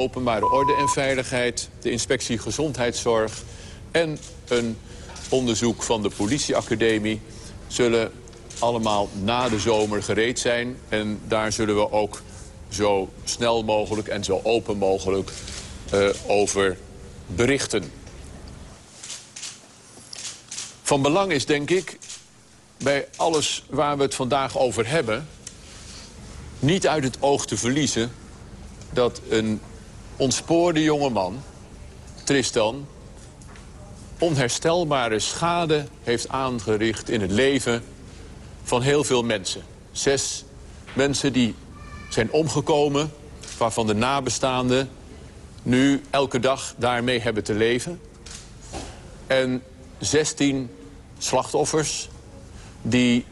Openbare orde en veiligheid, de inspectie gezondheidszorg... en een onderzoek van de politieacademie... zullen allemaal na de zomer gereed zijn. En daar zullen we ook zo snel mogelijk en zo open mogelijk uh, over berichten. Van belang is, denk ik, bij alles waar we het vandaag over hebben... niet uit het oog te verliezen dat een ontspoorde jongeman, Tristan... onherstelbare schade heeft aangericht in het leven van heel veel mensen. Zes mensen die zijn omgekomen, waarvan de nabestaanden nu elke dag daarmee hebben te leven. En 16 slachtoffers die,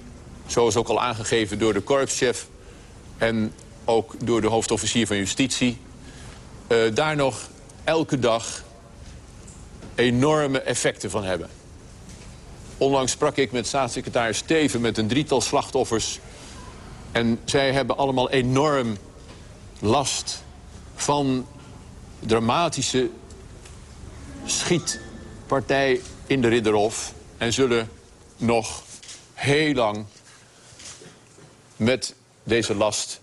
zoals ook al aangegeven door de korpschef... en ook door de hoofdofficier van justitie... Uh, daar nog elke dag enorme effecten van hebben. Onlangs sprak ik met staatssecretaris Steven met een drietal slachtoffers. En zij hebben allemaal enorm last van dramatische schietpartij in de Ridderhof. En zullen nog heel lang met deze last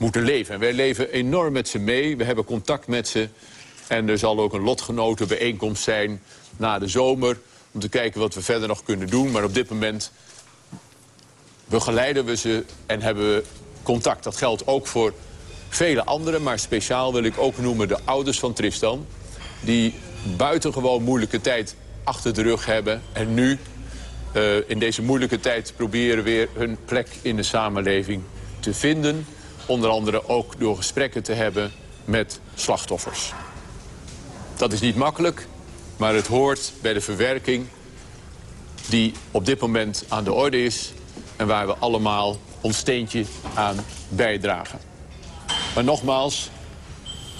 moeten leven. En wij leven enorm met ze mee. We hebben contact met ze. En er zal ook een lotgenotenbijeenkomst zijn na de zomer... om te kijken wat we verder nog kunnen doen. Maar op dit moment begeleiden we ze en hebben we contact. Dat geldt ook voor vele anderen, maar speciaal wil ik ook noemen de ouders van Tristan... die buitengewoon moeilijke tijd achter de rug hebben en nu uh, in deze moeilijke tijd proberen weer hun plek in de samenleving te vinden. Onder andere ook door gesprekken te hebben met slachtoffers. Dat is niet makkelijk, maar het hoort bij de verwerking die op dit moment aan de orde is... en waar we allemaal ons steentje aan bijdragen. Maar nogmaals,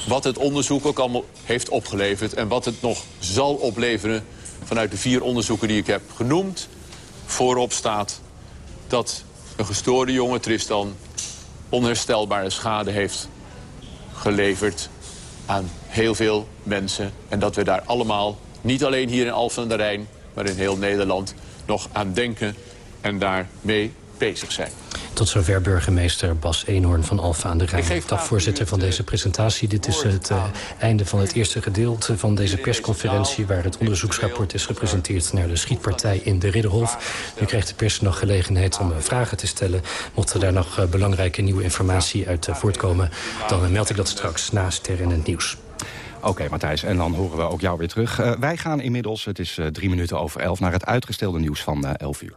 wat het onderzoek ook allemaal heeft opgeleverd... en wat het nog zal opleveren vanuit de vier onderzoeken die ik heb genoemd voorop staat dat een gestoorde jonge Tristan onherstelbare schade heeft geleverd aan heel veel mensen. En dat we daar allemaal, niet alleen hier in Alphen aan de Rijn... maar in heel Nederland, nog aan denken en daarmee bezig zijn. Tot zover burgemeester Bas Eenhoorn van Alfa aan de Rijn. Dagvoorzitter van deze presentatie. Dit is het uh, einde van het eerste gedeelte van deze persconferentie... waar het onderzoeksrapport is gepresenteerd naar de schietpartij in de Ridderhof. Nu krijgt de pers nog gelegenheid om uh, vragen te stellen. Mocht er daar nog uh, belangrijke nieuwe informatie uit voortkomen... dan meld ik dat straks na Ster in het Nieuws. Oké, okay, Matthijs, en dan horen we ook jou weer terug. Uh, wij gaan inmiddels, het is uh, drie minuten over elf... naar het uitgestelde nieuws van uh, elf uur.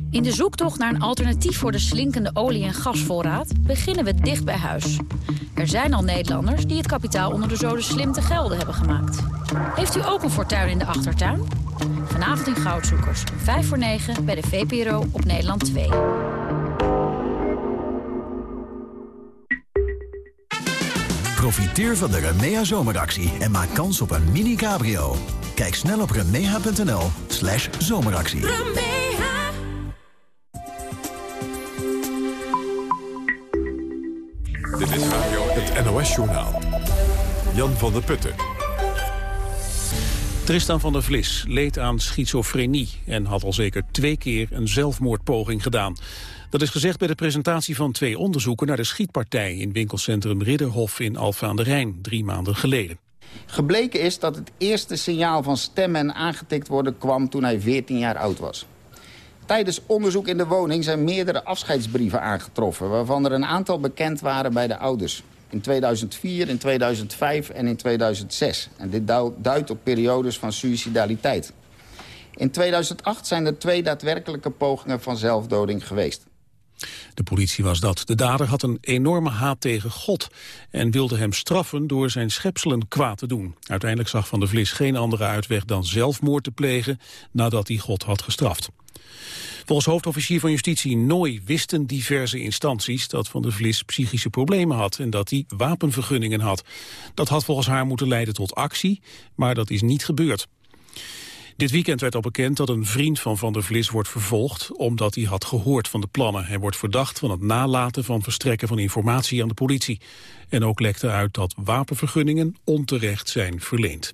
In de zoektocht naar een alternatief voor de slinkende olie- en gasvoorraad beginnen we dicht bij huis. Er zijn al Nederlanders die het kapitaal onder de zoden slim te gelden hebben gemaakt. Heeft u ook een fortuin in de achtertuin? Vanavond in Goudzoekers, 5 voor 9 bij de VPRO op Nederland 2. Profiteer van de Remea zomeractie en maak kans op een mini-cabrio. Kijk snel op remea.nl slash zomeractie. NOS-journaal. Jan van der Putten. Tristan van der Vlis leed aan schizofrenie... en had al zeker twee keer een zelfmoordpoging gedaan. Dat is gezegd bij de presentatie van twee onderzoeken... naar de schietpartij in winkelcentrum Ridderhof in Alphen aan de Rijn... drie maanden geleden. Gebleken is dat het eerste signaal van stemmen en aangetikt worden kwam toen hij 14 jaar oud was. Tijdens onderzoek in de woning zijn meerdere afscheidsbrieven aangetroffen... waarvan er een aantal bekend waren bij de ouders. In 2004, in 2005 en in 2006. En dit duidt op periodes van suicidaliteit. In 2008 zijn er twee daadwerkelijke pogingen van zelfdoding geweest. De politie was dat. De dader had een enorme haat tegen God en wilde hem straffen door zijn schepselen kwaad te doen. Uiteindelijk zag Van der Vlis geen andere uitweg dan zelfmoord te plegen nadat hij God had gestraft. Volgens hoofdofficier van Justitie Nooy wisten diverse instanties dat Van der Vlis psychische problemen had en dat hij wapenvergunningen had. Dat had volgens haar moeten leiden tot actie, maar dat is niet gebeurd. Dit weekend werd al bekend dat een vriend van Van der Vlis wordt vervolgd... omdat hij had gehoord van de plannen. Hij wordt verdacht van het nalaten van verstrekken van informatie aan de politie. En ook lekte uit dat wapenvergunningen onterecht zijn verleend.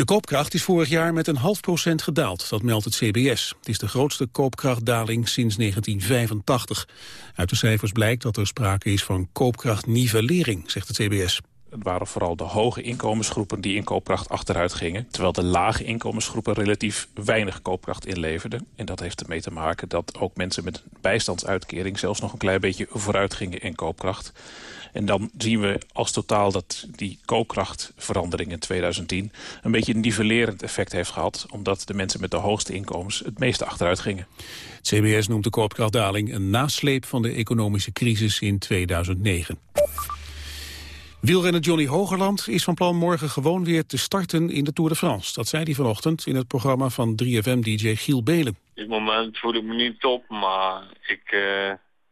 De koopkracht is vorig jaar met een half procent gedaald, dat meldt het CBS. Het is de grootste koopkrachtdaling sinds 1985. Uit de cijfers blijkt dat er sprake is van koopkrachtnivellering, zegt het CBS. Het waren vooral de hoge inkomensgroepen die in koopkracht achteruit gingen. Terwijl de lage inkomensgroepen relatief weinig koopkracht inleverden. En dat heeft ermee te maken dat ook mensen met bijstandsuitkering... zelfs nog een klein beetje vooruit gingen in koopkracht. En dan zien we als totaal dat die koopkrachtverandering in 2010... een beetje een nivellerend effect heeft gehad... omdat de mensen met de hoogste inkomens het meeste achteruit gingen. Het CBS noemt de koopkrachtdaling een nasleep van de economische crisis in 2009. Wielrenner Johnny Hogerland is van plan morgen gewoon weer te starten in de Tour de France. Dat zei hij vanochtend in het programma van 3FM-dj Giel Belen. Op dit moment voel ik me niet top, maar ik, uh,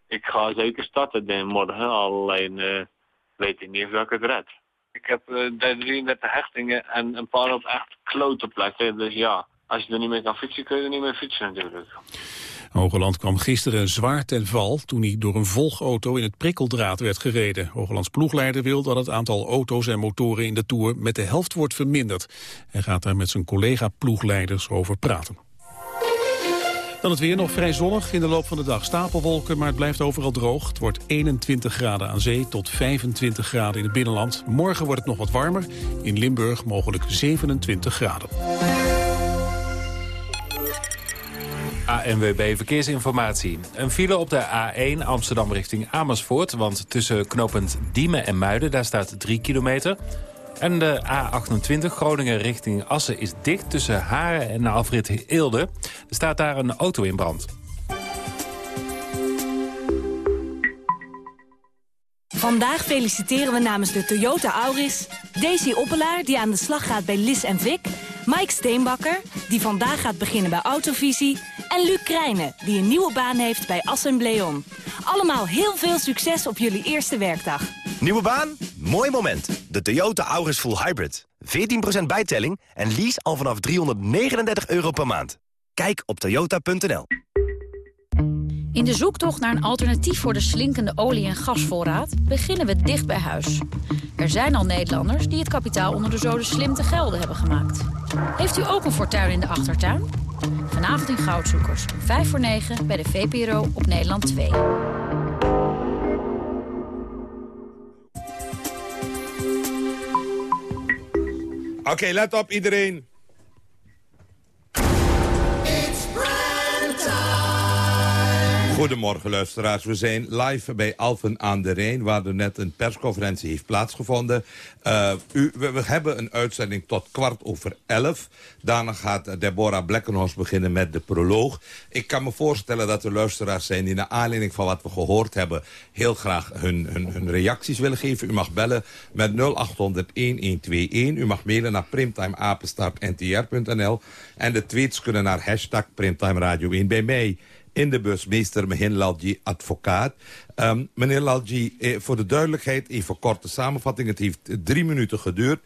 ik ga zeker starten morgen. Alleen uh, weet ik niet of ik het red. Ik heb uh, eh, 33 hechtingen en een paar op echt klote plekken. Dus ja, als je er niet meer kan fietsen, kun je er niet meer fietsen natuurlijk. Hogeland kwam gisteren zwaar ten val toen hij door een volgauto in het prikkeldraad werd gereden. Hogelands ploegleider wil dat het aantal auto's en motoren in de Tour met de helft wordt verminderd. Hij gaat daar met zijn collega-ploegleiders over praten. Dan het weer nog vrij zonnig. In de loop van de dag stapelwolken, maar het blijft overal droog. Het wordt 21 graden aan zee tot 25 graden in het binnenland. Morgen wordt het nog wat warmer. In Limburg mogelijk 27 graden. ANWB Verkeersinformatie. Een file op de A1 Amsterdam richting Amersfoort... want tussen knooppunt Diemen en Muiden, daar staat 3 kilometer. En de A28 Groningen richting Assen is dicht tussen Haren en Alfred Eelde. Er staat daar een auto in brand. Vandaag feliciteren we namens de Toyota Auris... Daisy Oppelaar, die aan de slag gaat bij Lis en Vic... Mike Steenbakker, die vandaag gaat beginnen bij Autovisie... en Luc Krijnen, die een nieuwe baan heeft bij Assembleon. Allemaal heel veel succes op jullie eerste werkdag. Nieuwe baan? Mooi moment. De Toyota Auris Full Hybrid. 14% bijtelling en lease al vanaf 339 euro per maand. Kijk op toyota.nl. In de zoektocht naar een alternatief voor de slinkende olie- en gasvoorraad... beginnen we dicht bij huis. Er zijn al Nederlanders die het kapitaal onder de zoden slim te gelden hebben gemaakt. Heeft u ook een fortuin in de achtertuin? Vanavond in Goudzoekers, 5 voor 9 bij de VPRO op Nederland 2. Oké, let op iedereen. Goedemorgen luisteraars. We zijn live bij Alphen aan de Rijn... waar er net een persconferentie heeft plaatsgevonden. U, we, hebben een uitzending tot kwart over elf. Daarna gaat Deborah Blekkenhorst beginnen met de proloog. Ik kan me voorstellen dat er luisteraars zijn... die naar aanleiding van wat we gehoord hebben... heel graag hun, hun, hun reacties willen geven. U mag bellen met 0800-1121. U mag mailen naar primtimeapenstartntr.nl. En de tweets kunnen naar hashtag Primtime Radio 1 bij mij in de bus meester Mehin Lalji, advocaat. Um, meneer Lalji, eh, voor de duidelijkheid, even korte samenvatting. Het heeft drie minuten geduurd.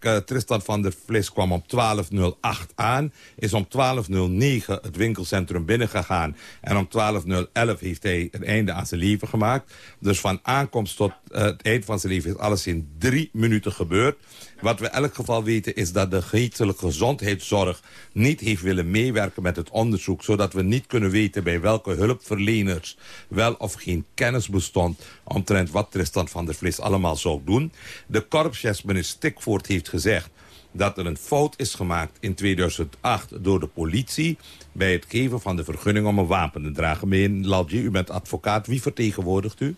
Uh, Tristan van der Vlis kwam om 12.08 aan. Is om 12.09 het winkelcentrum binnengegaan. En om 12.011 heeft hij een einde aan zijn leven gemaakt. Dus van aankomst tot uh, het eind van zijn leven is alles in drie minuten gebeurd. Wat we in elk geval weten is dat de geestelijke gezondheidszorg niet heeft willen meewerken met het onderzoek. Zodat we niet kunnen weten bij welke hulpverleners wel of geen kennis bestond omtrent wat Tristan van der Vlis allemaal zou doen. De korpschef, meneer Stikvoort, heeft gezegd dat er een fout is gemaakt in 2008 door de politie... bij het geven van de vergunning om een wapen te dragen. Meneer u bent advocaat. Wie vertegenwoordigt u?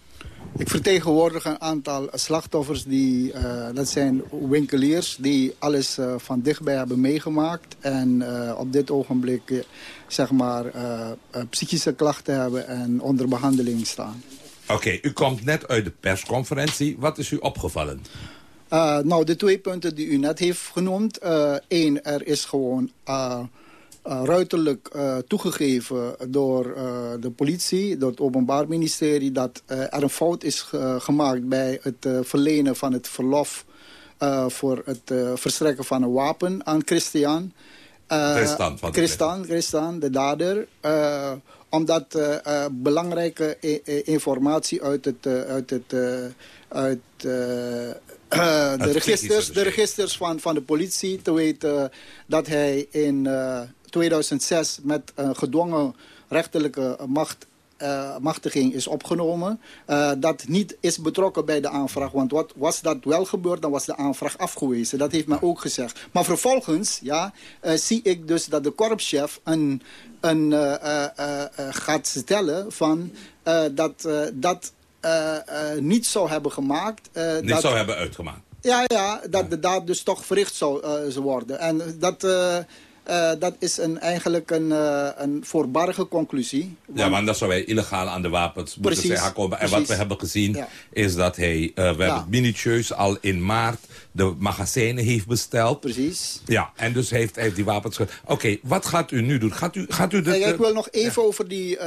Ik vertegenwoordig een aantal slachtoffers. Die, uh, dat zijn winkeliers die alles uh, van dichtbij hebben meegemaakt. En uh, op dit ogenblik zeg maar, psychische klachten hebben en onder behandeling staan. Oké, okay, u komt net uit de persconferentie. Wat is u opgevallen? nou, de twee punten die u net heeft genoemd. Eén, er is gewoon uh, ruiterlijk uh, toegegeven door uh, de politie, door het Openbaar Ministerie... dat er een fout is gemaakt bij het verlenen van het verlof... voor het verstrekken van een wapen aan Christian. Christian, van Christian, Christian, de dader. omdat belangrijke informatie uit het... uit het uit, de, registers, de registers van, van de politie te weten dat hij in 2006 met een gedwongen rechterlijke macht uh, machtiging is opgenomen. Uh, dat niet is betrokken bij de aanvraag. Want wat, was dat wel gebeurd, dan was de aanvraag afgewezen. Dat heeft men ook gezegd. Maar vervolgens ja, uh, zie ik dus dat de korpschef een, een, gaat stellen van, dat dat niet zou hebben gemaakt. niet dat, zou hebben uitgemaakt. Ja, ja dat de daad dus toch verricht zou worden. En dat... Uh, dat is een, eigenlijk een, uh, een voorbarige conclusie. Want... Ja, want dat zou hij illegaal aan de wapens moeten zijn komen. En wat we hebben gezien ja. is dat hij, uh, we ja. hebben minutieus al in maart de magazijnen heeft besteld. Precies. Ja, en dus heeft hij die wapens... Oké, okay, wat gaat u nu doen? Gaat u, gaat u de, ik wil nog even over die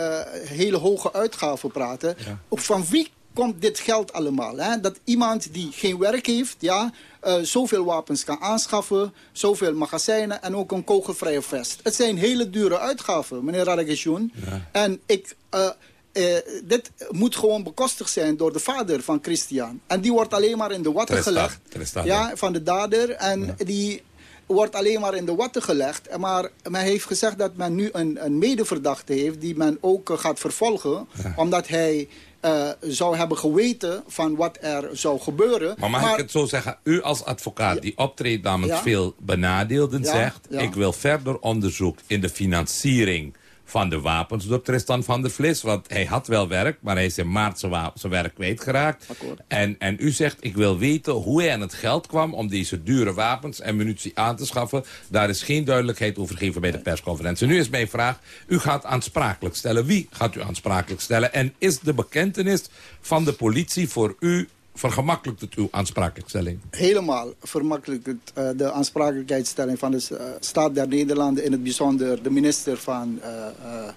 hele hoge uitgaven praten. Van wie komt dit geld allemaal? Hè? Dat iemand die geen werk heeft, ja, uh, zoveel wapens kan aanschaffen, zoveel magazijnen en ook een kogelvrije vest. Het zijn hele dure uitgaven, meneer Radageshun. Ja. En ik... Uh, uh, dit moet gewoon bekostigd zijn door de vader van Christian. En die wordt alleen maar in de watten gelegd. Ja, van de dader. En ja. die wordt alleen maar in de watten gelegd. Maar men heeft gezegd dat men nu een, een medeverdachte heeft... die men ook gaat vervolgen. Ja. Omdat hij uh, zou hebben geweten van wat er zou gebeuren. Maar mag maar, ik het zo zeggen? U als advocaat ja. die optreedt namens ja. veel benadeelden ja, zegt... ik wil verder onderzoek in de financiering van de wapens door Tristan van der Vlis. Want hij had wel werk, maar hij is in maart zijn, werk kwijtgeraakt. En, en u zegt, ik wil weten hoe hij aan het geld kwam... om deze dure wapens en munitie aan te schaffen. Daar is geen duidelijkheid over gegeven bij de persconferentie. Nu is mijn vraag, u gaat aansprakelijk stellen. Wie gaat u aansprakelijk stellen? En is de bekentenis van de politie voor u vergemakkelijkt het uw aansprakelijkstelling? Helemaal vermakkelijkt het uh, de aansprakelijkheidsstelling van de uh, Staat der Nederlanden... in het bijzonder de minister van uh,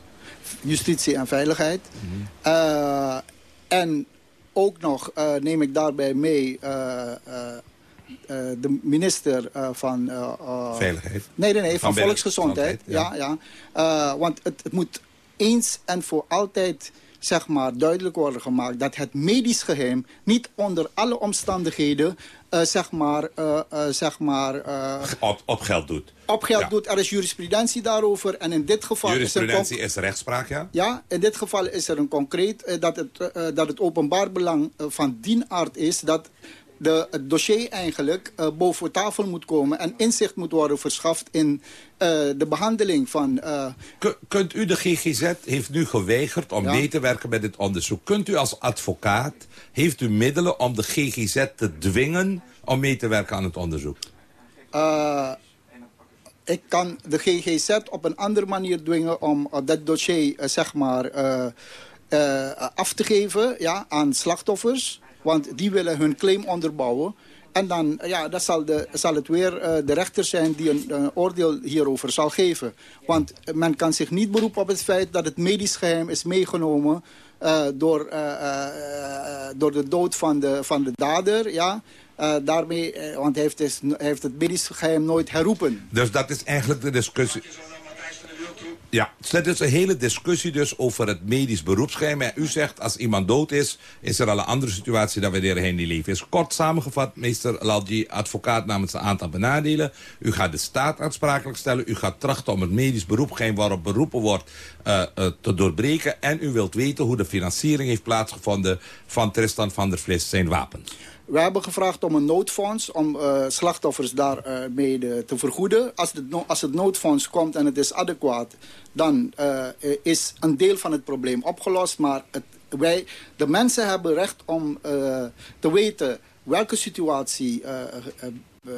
Justitie en Veiligheid. Mm -hmm. en ook nog neem ik daarbij mee... de minister van... Veiligheid? Nee, nee, nee, van, van Volksgezondheid. Ja. Ja, ja. want het, het moet eens en voor altijd zeg maar, duidelijk worden gemaakt... dat het medisch geheim niet onder alle omstandigheden... Uh, zeg maar, uh, uh, zeg maar op, op geld doet. Op geld ja. doet. Er is jurisprudentie daarover. En in dit geval jurisprudentie is, is rechtspraak, ja? Ja, in dit geval is er een concreet... dat, het, dat het openbaar belang van dien aard is... dat de, het dossier eigenlijk uh, boven tafel moet komen... en inzicht moet worden verschaft in uh, de behandeling van... Uh... Kunt u, de GGZ heeft nu geweigerd om ja. mee te werken met dit onderzoek. Kunt u als advocaat, heeft u middelen om de GGZ te dwingen... om mee te werken aan het onderzoek? ik kan de GGZ op een andere manier dwingen om dat dossier, zeg maar... af te geven ja, aan slachtoffers... Want die willen hun claim onderbouwen. En dan ja, dat zal, de, zal het weer uh, de rechter zijn die een, oordeel hierover zal geven. Want men kan zich niet beroepen op het feit dat het medisch geheim is meegenomen... Uh, door, uh, door de dood van de, van de dader. Ja. daarmee, want hij heeft, is, heeft het medisch geheim nooit herroepen. Dus dat is eigenlijk de discussie. Ja, het is een hele discussie dus over het medisch beroepsgeheim. En u zegt, als iemand dood is, is er al een andere situatie dan wanneer hij niet leeft. Is kort samengevat, meester Lalji, advocaat namens een aantal benadelen. U gaat de staat aansprakelijk stellen. U gaat trachten om het medisch beroepsgeheim waarop beroepen wordt uh, uh, te doorbreken. En u wilt weten hoe de financiering heeft plaatsgevonden van Tristan van der Vlis zijn wapens. We hebben gevraagd om een noodfonds om uh, slachtoffers daarmee uh, te vergoeden. Als, als, het noodfonds komt en het is adequaat, dan is een deel van het probleem opgelost. Maar het wij, de mensen hebben recht om te weten welke situatie uh,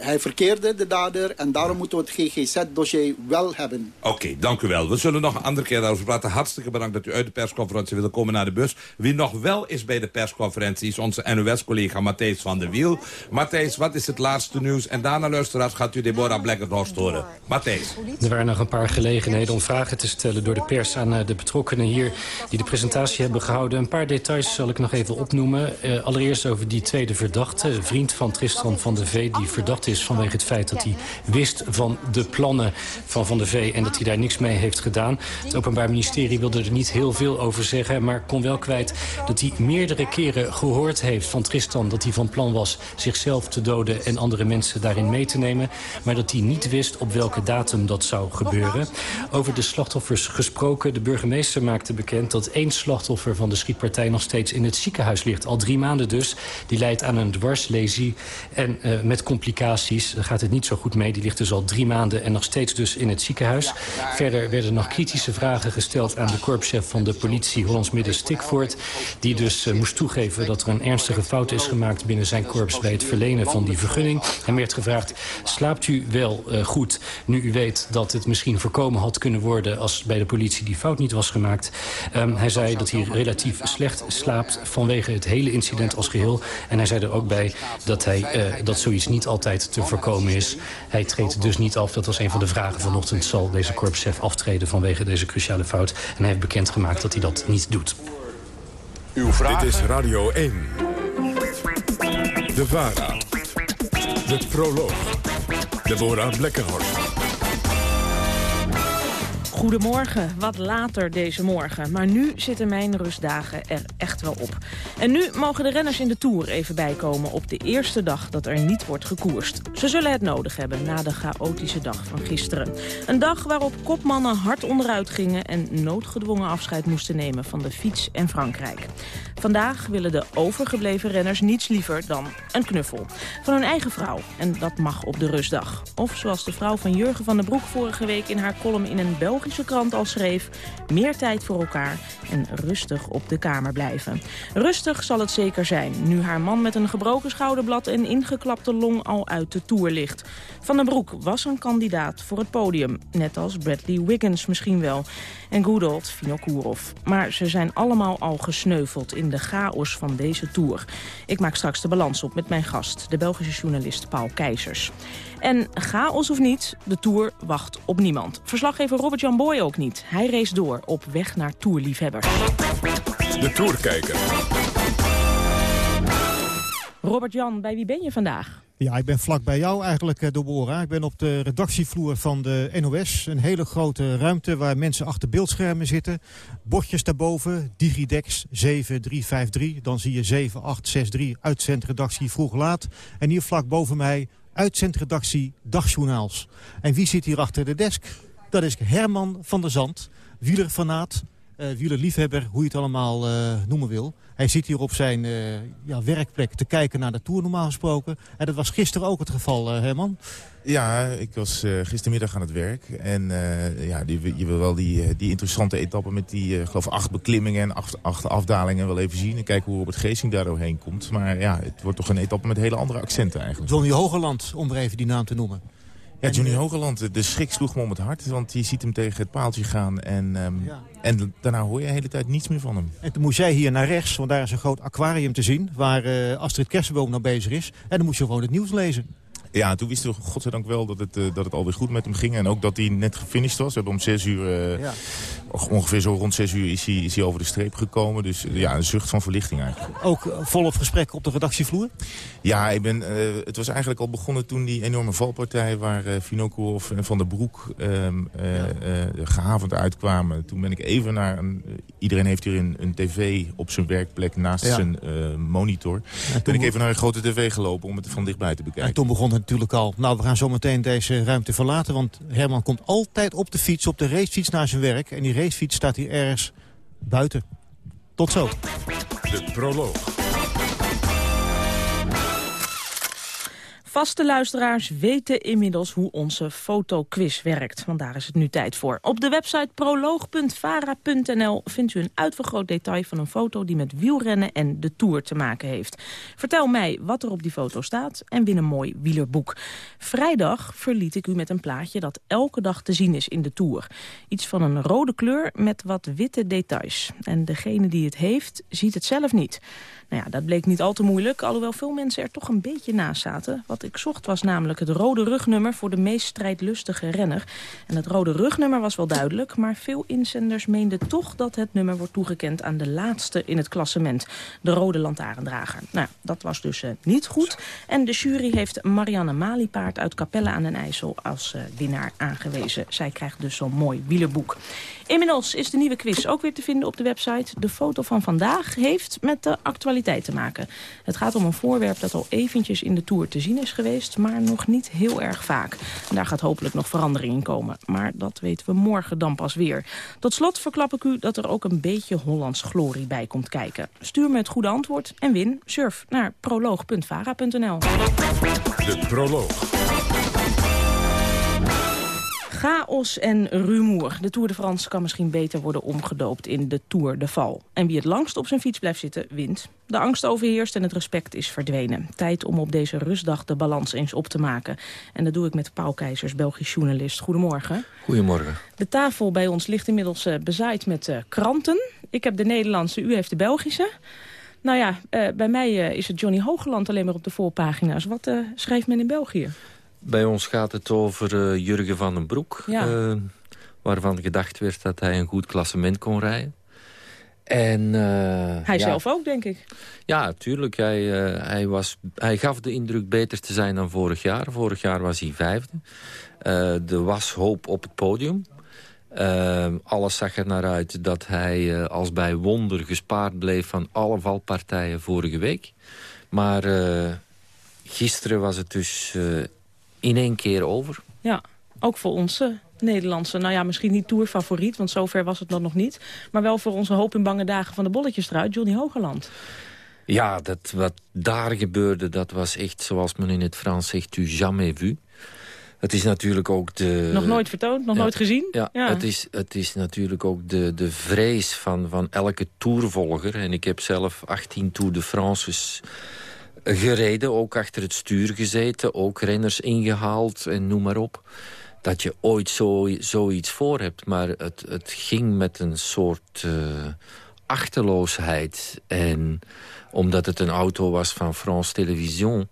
hij verkeerde, de dader. En daarom moeten we het GGZ-dossier wel hebben. Oké, dank u wel. We zullen nog een andere keer daarover praten. Hartstikke bedankt dat u uit de persconferentie wilde komen naar de bus. Wie nog wel is bij de persconferentie is onze NOS-collega Matthijs van der Wiel. Matthijs, wat is het laatste nieuws? En daarna, luisteraars, gaat u Deborah Blekkenhorst horen. Matthijs. Er waren nog een paar gelegenheden om vragen te stellen door de pers aan eh, de betrokkenen hier... die de presentatie hebben gehouden. Een paar details zal ik nog even opnoemen. Uh, allereerst over die tweede verdachte, vriend van Tristan van de die verdacht is vanwege het feit dat hij wist van de plannen van Van de V... en dat hij daar niks mee heeft gedaan. Het Openbaar Ministerie wilde er niet heel veel over zeggen... maar kon wel kwijt dat hij meerdere keren gehoord heeft van Tristan... dat hij van plan was zichzelf te doden en andere mensen daarin mee te nemen... maar dat hij niet wist op welke datum dat zou gebeuren. Over de slachtoffers gesproken, de burgemeester maakte bekend... dat één slachtoffer van de schietpartij nog steeds in het ziekenhuis ligt. Al drie maanden dus. Die leidt aan een dwarslesie en uh, met complicaties. Daar gaat het niet zo goed mee. Die ligt dus al drie maanden en nog steeds dus in het ziekenhuis. Verder werden nog kritische vragen gesteld aan de korpschef van de politie Hollands Midden Stikvoort. Die dus uh, moest toegeven dat er een ernstige fout is gemaakt binnen zijn korps bij het verlenen van die vergunning. Hem werd gevraagd, slaapt u wel uh, goed nu u weet dat het misschien voorkomen had kunnen worden als bij de politie die fout niet was gemaakt. Um, hij zei dat hij relatief slecht slaapt vanwege het hele incident als geheel. En hij zei er ook bij dat hij uh, dat zoiets niet altijd te voorkomen is. Hij treedt dus niet af. Dat was een van de vragen vanochtend. Zal deze korpschef aftreden vanwege deze cruciale fout? En hij heeft bekendgemaakt dat hij dat niet doet. Uw vraag? Dit is Radio 1. De VARA. De Proloog. Deborah Blekkenhorst. Goedemorgen, wat later deze morgen. Maar nu zitten mijn rustdagen er echt wel op. En nu mogen de renners in de Tour even bijkomen op de eerste dag dat er niet wordt gekoerst. Ze zullen het nodig hebben na de chaotische dag van gisteren. Een dag waarop kopmannen hard onderuit gingen en noodgedwongen afscheid moesten nemen van de fiets en Frankrijk. Vandaag willen de overgebleven renners niets liever dan een knuffel. Van hun eigen vrouw. En dat mag op de rustdag. Of zoals de vrouw van Jurgen van den Broek vorige week in haar column in een Belgische krant al schreef... meer tijd voor elkaar en rustig op de kamer blijven. Rustig zal het zeker zijn, nu haar man met een gebroken schouderblad... en ingeklapte long al uit de toer ligt. Van den Broek was een kandidaat voor het podium. Net als Bradley Wiggins misschien wel. En good Vinokourov. Maar ze zijn allemaal al gesneuveld in de chaos van deze tour. Ik maak straks de balans op met mijn gast, de Belgische journalist Paul Keizers. En chaos of niet, de Tour wacht op niemand. Verslaggever Robert-Jan Boy ook niet. Hij race door op weg naar Tourliefhebbers. De Tourkijker. Robert-Jan, bij wie ben je vandaag? Ja, ik ben vlak bij jou eigenlijk, eh, Deborah. Ik ben op de redactievloer van de NOS. Een hele grote ruimte waar mensen achter beeldschermen zitten. Bordjes daarboven, Digidex 7353. Dan zie je 7863, uitzendredactie vroeg laat. En hier vlak boven mij, uitzendredactie Dagjournaals. En wie zit hier achter de desk? Dat is Herman van der Zand, wielerfanaat, uh, wielerliefhebber, hoe je het allemaal uh, noemen wil. Hij zit hier op zijn uh, ja, werkplek te kijken naar de Tour normaal gesproken. En dat was gisteren ook het geval, Herman. Ja, ik was gistermiddag aan het werk. En ja, die, je wil wel die, die interessante etappen met die geloof acht beklimmingen en acht, acht afdalingen wel even zien. En kijken hoe Robert Geesing daar doorheen komt. Maar ja, het wordt toch een etappe met hele andere accenten eigenlijk. Johnny Hogeland, om er even die naam te noemen. Ja, Johnny Hogeland, de schrik sloeg me om het hart. Want je ziet hem tegen het paaltje gaan. En, um, ja. en daarna hoor je de hele tijd niets meer van hem. En toen moest jij hier naar rechts, want daar is een groot aquarium te zien... waar uh, Astrid Kersenboom nou bezig is. En dan moest je gewoon het nieuws lezen. Ja, toen wisten we godzijdank wel dat het, uh, dat het alweer goed met hem ging. En ook dat hij net gefinished was. We hebben om zes uur, uh, ja. Ongeveer zo rond zes uur is hij, is hij over de streep gekomen. Dus ja, een zucht van verlichting eigenlijk. Ook volop gesprek op de redactievloer? Ja, ik ben, uh, het was eigenlijk al begonnen toen die enorme valpartij... waar uh, en Van der Broek um, ja. gehavend uitkwamen. Toen ben ik even naar... Een, iedereen heeft hier een, een tv op zijn werkplek naast ja. zijn monitor. Toen ben ik even naar een grote tv gelopen om het van dichtbij te bekijken. En toen begon het natuurlijk al. Nou, we gaan zo meteen deze ruimte verlaten. Want Herman komt altijd op de fiets, op de racefiets naar zijn werk. En die racefiets staat hier ergens buiten. Tot zo. De proloog. Vaste luisteraars weten inmiddels hoe onze fotoquiz werkt. Want daar is het nu tijd voor. Op de website proloog.vara.nl vindt u een uitvergroot detail van een foto... die met wielrennen en de Tour te maken heeft. Vertel mij wat er op die foto staat en win een mooi wielerboek. Vrijdag verliet ik u met een plaatje dat elke dag te zien is in de Tour. Iets van een rode kleur met wat witte details. En degene die het heeft, ziet het zelf niet. Nou ja, dat bleek niet al te moeilijk, alhoewel veel mensen er toch een beetje naast zaten. Wat ik zocht was namelijk het rode rugnummer voor de meest strijdlustige renner. En het rode rugnummer was wel duidelijk, maar veel inzenders meenden toch dat het nummer wordt toegekend aan de laatste in het klassement, de rode lantaarndrager. Nou, dat was dus uh, niet goed. En de jury heeft Marianne Maliepaard uit Capelle aan den IJssel als uh, winnaar aangewezen. Zij krijgt dus zo'n mooi wielerboek. Inmiddels is de nieuwe quiz ook weer te vinden op de website. De foto van vandaag heeft met de actualiteit te maken. Het gaat om een voorwerp dat al eventjes in de Tour te zien is geweest... maar nog niet heel erg vaak. Daar gaat hopelijk nog verandering in komen. Maar dat weten we morgen dan pas weer. Tot slot verklap ik u dat er ook een beetje Hollands glorie bij komt kijken. Stuur me het goede antwoord en win. Surf naar proloog.vara.nl. De proloog. Chaos en rumoer. De Tour de France kan misschien beter worden omgedoopt in de Tour de Val. En wie het langst op zijn fiets blijft zitten, wint. De angst overheerst en het respect is verdwenen. Tijd om op deze rustdag de balans eens op te maken. En dat doe ik met Paul Keizers, Belgisch journalist. Goedemorgen. Goedemorgen. De tafel bij ons ligt inmiddels uh, bezaaid met uh, kranten. Ik heb de Nederlandse, u heeft de Belgische. Nou ja, uh, bij mij is het Johnny Hogeland alleen maar op de voorpagina's. Wat schrijft men in België? Bij ons gaat het over uh, Jurgen van den Broek. Ja. Uh, waarvan gedacht werd dat hij een goed klassement kon rijden. En, uh, hij ja, zelf ook, denk ik. Ja, tuurlijk. Hij, hij, was, hij gaf de indruk beter te zijn dan vorig jaar. Vorig jaar was hij vijfde. er was hoop op het podium. alles zag er naar uit dat hij als bij wonder gespaard bleef... van alle valpartijen vorige week. Maar gisteren was het dus in één keer over. Ja, ook voor onze Nederlandse, nou ja, misschien niet tourfavoriet... want zover was het dan nog niet. Maar wel voor onze hoop in bange dagen van de bolletjes eruit, Johnny Hogeland. Ja, dat, wat daar gebeurde, dat was echt, zoals men in het Frans zegt, du jamais vu. Het is natuurlijk ook de... Nog nooit vertoond, nog ja, nooit gezien? Ja, ja, Het, is, het is natuurlijk ook de, de vrees van, van elke tourvolger. En ik heb zelf 18 Tour de France's gereden, ook achter het stuur gezeten, ook renners ingehaald en noem maar op. Dat je ooit zo, zoiets voor hebt, maar het, het ging met een soort uh, achterloosheid. En omdat het een auto was van France Television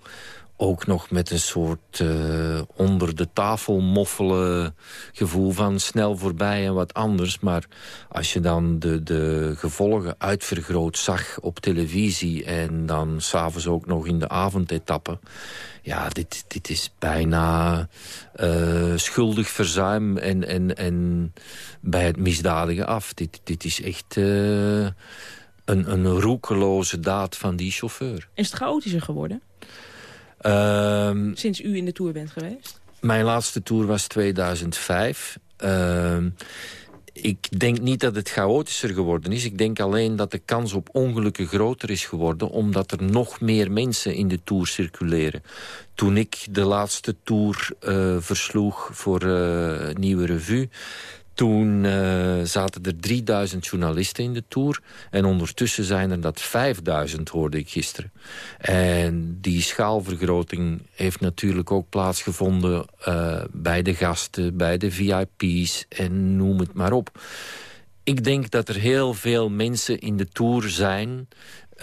ook nog met een soort uh, onder de tafel moffelen gevoel van snel voorbij en wat anders. Maar als je dan de, de gevolgen uitvergroot zag op televisie... en dan s'avonds ook nog in de avondetappe... ja, dit, dit is bijna uh, schuldig verzuim en, en, en bij het misdadigen af. Dit, dit is echt... Uh, een, een roekeloze daad van die chauffeur. Is het chaotischer geworden? Um, Sinds u in de Tour bent geweest? Mijn laatste Tour was 2005. Uh, ik denk niet dat het chaotischer geworden is. Ik denk alleen dat de kans op ongelukken groter is geworden... omdat er nog meer mensen in de Tour circuleren. Toen ik de laatste Tour uh, versloeg voor uh, Nieuwe Revue... Toen uh, zaten er 3000 journalisten in de Tour. En ondertussen zijn er dat 5000, hoorde ik gisteren. En die schaalvergroting heeft natuurlijk ook plaatsgevonden... Uh, bij de gasten, bij de VIP's en noem het maar op. Ik denk dat er heel veel mensen in de Tour zijn...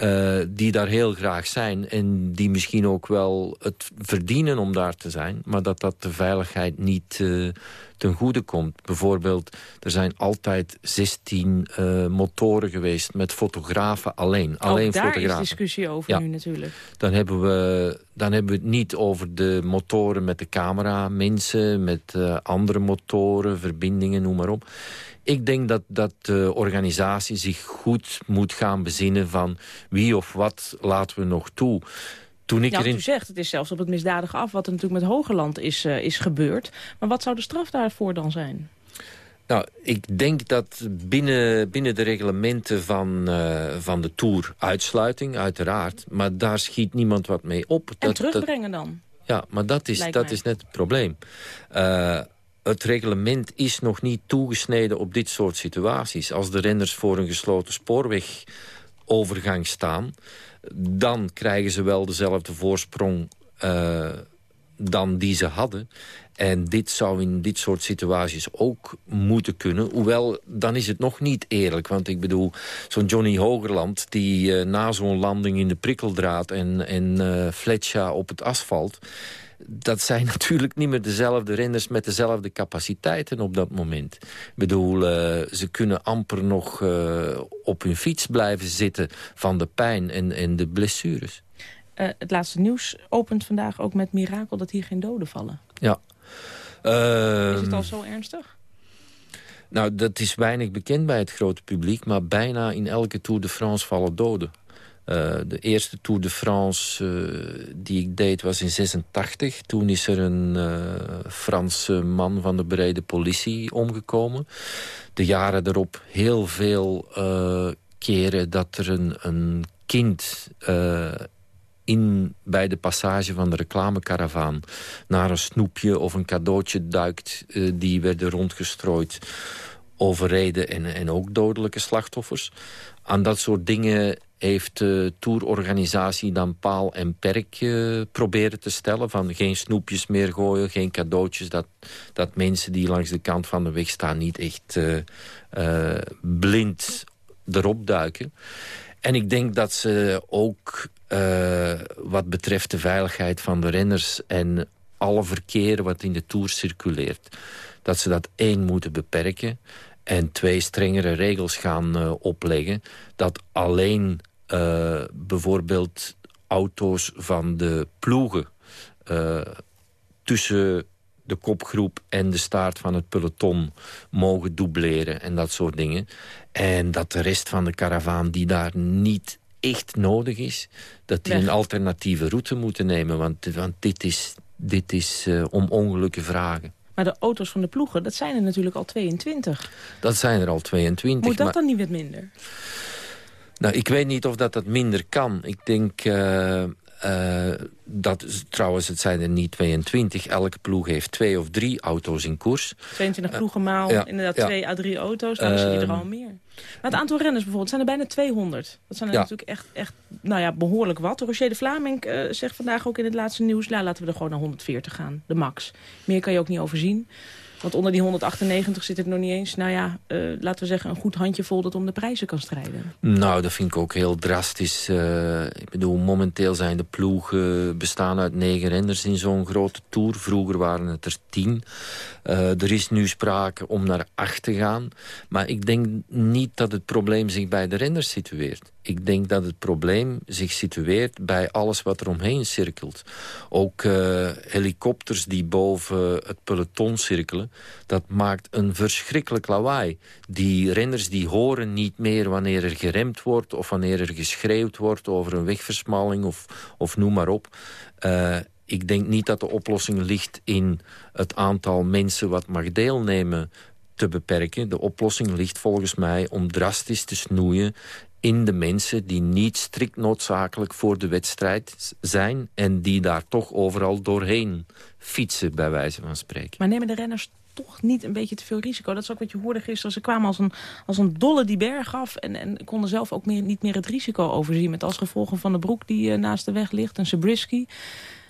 Uh, die daar heel graag zijn en die misschien ook wel het verdienen om daar te zijn... maar dat dat de veiligheid niet uh, ten goede komt. Bijvoorbeeld, er zijn altijd 16 uh, motoren geweest met fotografen alleen. alleen daar fotografen. is discussie over ja. nu natuurlijk. Dan hebben, we, dan hebben we het niet over de motoren met de camera, mensen... met andere motoren, verbindingen, noem maar op. Ik denk dat, dat de organisatie zich goed moet gaan bezinnen van wie of wat laten we nog toe. Toen ik ja, erin... u zegt, het is zelfs op het misdadige af wat er natuurlijk met Hogeland is, uh, is gebeurd. Maar wat zou de straf daarvoor dan zijn? Nou, ik denk dat binnen, binnen de reglementen van, uh, van de Tour uitsluiting, uiteraard. Maar daar schiet niemand wat mee op. En dat, terugbrengen dan? ja maar dat is, dat is net het probleem. Uh, het reglement is nog niet toegesneden op dit soort situaties. Als de renners voor een gesloten spoorwegovergang staan... dan krijgen ze wel dezelfde voorsprong uh, dan die ze hadden. En dit zou in dit soort situaties ook moeten kunnen. Hoewel, dan is het nog niet eerlijk. Want ik bedoel, zo'n Johnny Hogerland... die uh, na zo'n landing in de prikkeldraad en, en uh, op het asfalt dat zijn natuurlijk niet meer dezelfde renners met dezelfde capaciteiten op dat moment. Ik bedoel, uh, ze kunnen amper nog uh, op hun fiets blijven zitten van de pijn en, en de blessures. Uh, het laatste nieuws opent vandaag ook met mirakel dat hier geen doden vallen. Ja. Is het al zo ernstig? Nou, dat is weinig bekend bij het grote publiek... maar bijna in elke Tour de France vallen doden. Uh, de eerste Tour de France uh, die ik deed was in 86. Toen is er een uh, Franse man van de brede politie omgekomen. De jaren daarop heel veel keren dat er een, een kind in, bij de passage van de reclamekaravaan... naar een snoepje of een cadeautje duikt... die werden rondgestrooid overreden en, en ook dodelijke slachtoffers. Aan dat soort dingen heeft de tourorganisatie dan paal en perk proberen te stellen. Van geen snoepjes meer gooien, geen cadeautjes. Dat, dat mensen die langs de kant van de weg staan niet echt uh, uh, blind erop duiken. En ik denk dat ze ook wat betreft de veiligheid van de renners... en alle verkeer wat in de Tour circuleert... dat ze dat één moeten beperken en twee strengere regels gaan uh, opleggen... dat alleen uh, bijvoorbeeld auto's van de ploegen... Uh, tussen de kopgroep en de staart van het peloton mogen doubleren en dat soort dingen. En dat de rest van de karavaan die daar niet echt nodig is... dat die een alternatieve route moeten nemen. Want, want dit is, dit is om ongelukken vragen. Maar de auto's van de ploegen, dat zijn er natuurlijk al 22. Dat zijn er al 22. Moet dat dan niet wat minder? Nou, ik weet niet of dat, dat minder kan. Ik denk uh, uh, dat, trouwens, het zijn er niet 22. Elke ploeg heeft twee of drie auto's in koers. 22 ploegen maal ja, inderdaad ja. twee à drie auto's. Dan zie je er al meer. Maar het aantal renners bijvoorbeeld zijn er bijna 200. Dat zijn er ja. natuurlijk echt, echt nou ja, behoorlijk wat. Roger de Vlaming uh, zegt vandaag ook in het laatste nieuws... Nou, laten we er gewoon naar 140 gaan, de max. Meer kan je ook niet overzien. Want onder die 198 zit het nog niet eens, nou ja, uh, laten we zeggen... een goed handjevol dat om de prijzen kan strijden. Nou, dat vind ik ook heel drastisch. Uh, ik bedoel, momenteel zijn de ploegen bestaan uit negen renners in zo'n grote Tour. Vroeger waren het er tien. Uh, er is nu sprake om naar acht te gaan. Maar ik denk niet dat het probleem zich bij de renners situeert. Ik denk dat het probleem zich situeert bij alles wat er omheen cirkelt. Ook uh, helikopters die boven het peloton cirkelen... dat maakt een verschrikkelijk lawaai. Die renners die horen niet meer wanneer er geremd wordt... of wanneer er geschreeuwd wordt over een wegversmalling of, of noem maar op... Uh, ik denk niet dat de oplossing ligt in het aantal mensen wat mag deelnemen te beperken. De oplossing ligt volgens mij om drastisch te snoeien in de mensen die niet strikt noodzakelijk voor de wedstrijd zijn... en die daar toch overal doorheen fietsen, bij wijze van spreken. Maar nemen de renners toch niet een beetje te veel risico? Dat is ook wat je hoorde gisteren. Ze kwamen als een, als een dolle die berg af... en, en konden zelf ook meer, niet meer het risico overzien... met als gevolgen van de broek die uh, naast de weg ligt, een Sabrisky...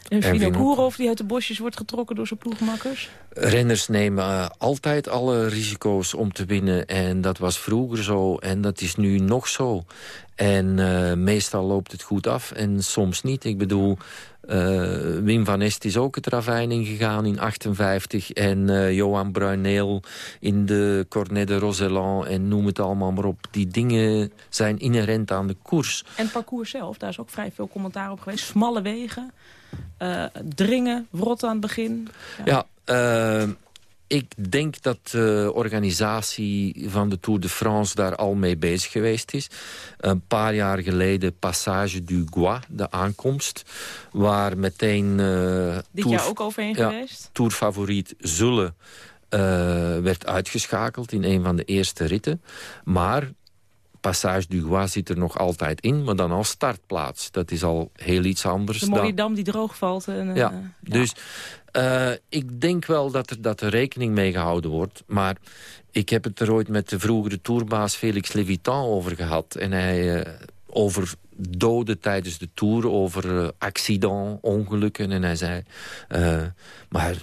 En Fino Koerhoff die uit de bosjes wordt getrokken door zijn ploegmakkers? Renners nemen uh, altijd alle risico's om te winnen. En dat was vroeger zo en dat is nu nog zo. En uh, meestal loopt het goed af en soms niet. Ik bedoel, uh, Wim van Est is ook het ravijn ingegaan in 58. En uh, Johan Bruineel in de Cornet de Rosellan en noem het allemaal maar op. Die dingen zijn inherent aan de koers. En het parcours zelf, daar is ook vrij veel commentaar op geweest. Smalle wegen. Uh, dringen, wrot aan het begin. Ja, ja uh, ik denk dat de organisatie van de Tour de France daar al mee bezig geweest is. Een paar jaar geleden Passage du Gois, de aankomst. Waar meteen... Uh, Dit tour, jaar ook overheen ja, geweest? Tourfavoriet Zulle uh, werd uitgeschakeld in een van de eerste ritten. Maar Passage du Gois zit er nog altijd in, maar dan als startplaats. Dat is al heel iets anders. De mooie dan... dam die droog valt. En, uh, ja, dus uh, ik denk wel dat er, dat er rekening mee gehouden wordt. Maar ik heb het er ooit met de vroegere tourbaas Felix Levitan over gehad. En hij... Uh, over doden tijdens de tour, over accident, ongelukken. En hij zei, maar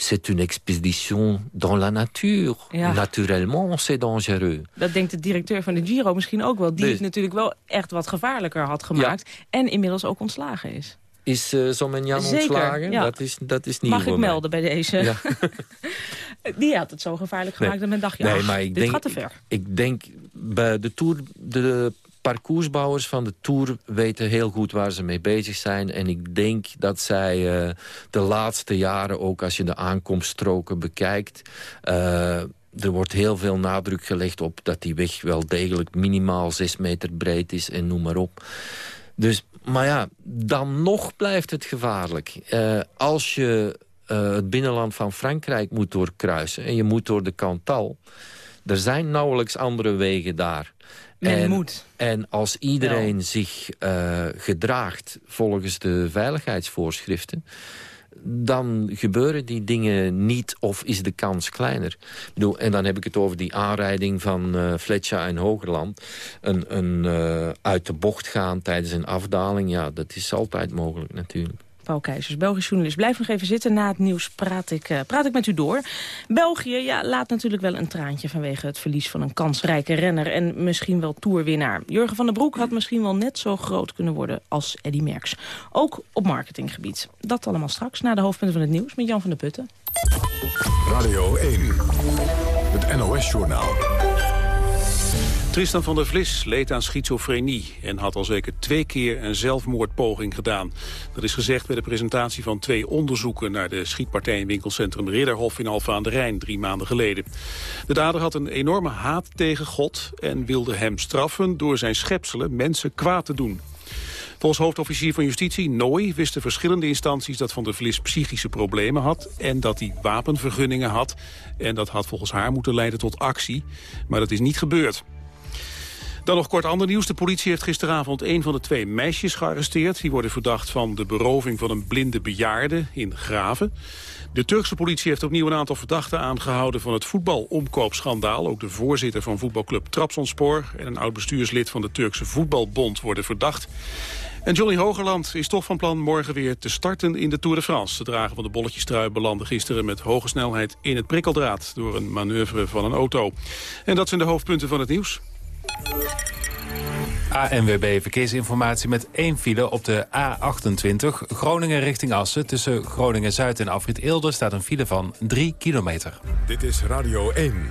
c'est une expédition dans la nature. Ja. Naturellement, c'est dangereux. Dat denkt de directeur van de Giro misschien ook wel. Die dus, het natuurlijk wel echt wat gevaarlijker had gemaakt. Ja. En inmiddels ook ontslagen is. Is uh, Sommenjan ontslagen? Ja. Dat, is, dat is niet Mag ik melden bij deze? Ja. Die had het zo gevaarlijk gemaakt nee. dat men dacht, ja, nee, maar ik dit denk, gaat te ver. Ik, ik denk, bij de Tour... De parcoursbouwers van de Tour weten heel goed waar ze mee bezig zijn. En ik denk dat zij uh, de laatste jaren, ook als je de aankomststroken bekijkt... Uh, er wordt heel veel nadruk gelegd op dat die weg wel degelijk minimaal 6 meter breed is en noem maar op. Dus, maar ja, dan nog blijft het gevaarlijk. Uh, als je het binnenland van Frankrijk moet doorkruisen en je moet door de Cantal... er zijn nauwelijks andere wegen daar... Men en, moet. En als iedereen ja. zich uh, gedraagt volgens de veiligheidsvoorschriften... dan gebeuren die dingen niet of is de kans kleiner. Bedoel, en dan heb ik het over die aanrijding van uh, Fletcher en Hogerland. Een, een uh, uit de bocht gaan tijdens een afdaling, ja, dat is altijd mogelijk natuurlijk. Paul Keizers, Belgisch journalist. Blijf nog even zitten. Na het nieuws praat ik, uh, praat ik met u door. België ja, laat natuurlijk wel een traantje vanwege het verlies van een kansrijke renner... en misschien wel toerwinnaar. Jurgen van den Broek had misschien wel net zo groot kunnen worden als Eddy Merckx. Ook op marketinggebied. Dat allemaal straks na de hoofdpunten van het nieuws met Jan van der Putten. Radio 1, het NOS-journaal. Tristan van der Vlis leed aan schizofrenie en had al zeker twee keer een zelfmoordpoging gedaan. Dat is gezegd bij de presentatie van twee onderzoeken naar de schietpartij in winkelcentrum Ridderhof in Alphen aan de Rijn drie maanden geleden. De dader had een enorme haat tegen God en wilde hem straffen door zijn schepselen mensen kwaad te doen. Volgens hoofdofficier van Justitie, Nooy, wisten verschillende instanties dat Van der Vlis psychische problemen had en dat hij wapenvergunningen had. En dat had volgens haar moeten leiden tot actie, maar dat is niet gebeurd. Dan nog kort ander nieuws. De politie heeft gisteravond een van de twee meisjes gearresteerd. Die worden verdacht van de beroving van een blinde bejaarde in Graven. De Turkse politie heeft opnieuw een aantal verdachten aangehouden van het voetbalomkoopschandaal. Ook de voorzitter van voetbalclub Trabzonspor en een oud-bestuurslid van de Turkse voetbalbond worden verdacht. En Johnny Hogerland is toch van plan morgen weer te starten in de Tour de France. De drager van de bolletjestrui belandde gisteren met hoge snelheid in het prikkeldraad... door een manoeuvre van een auto. En dat zijn de hoofdpunten van het nieuws. ANWB Verkeersinformatie met één file op de A28. Groningen richting Assen. Tussen Groningen-Zuid en Afrit Eelde staat een file van 3 kilometer. Dit is Radio 1.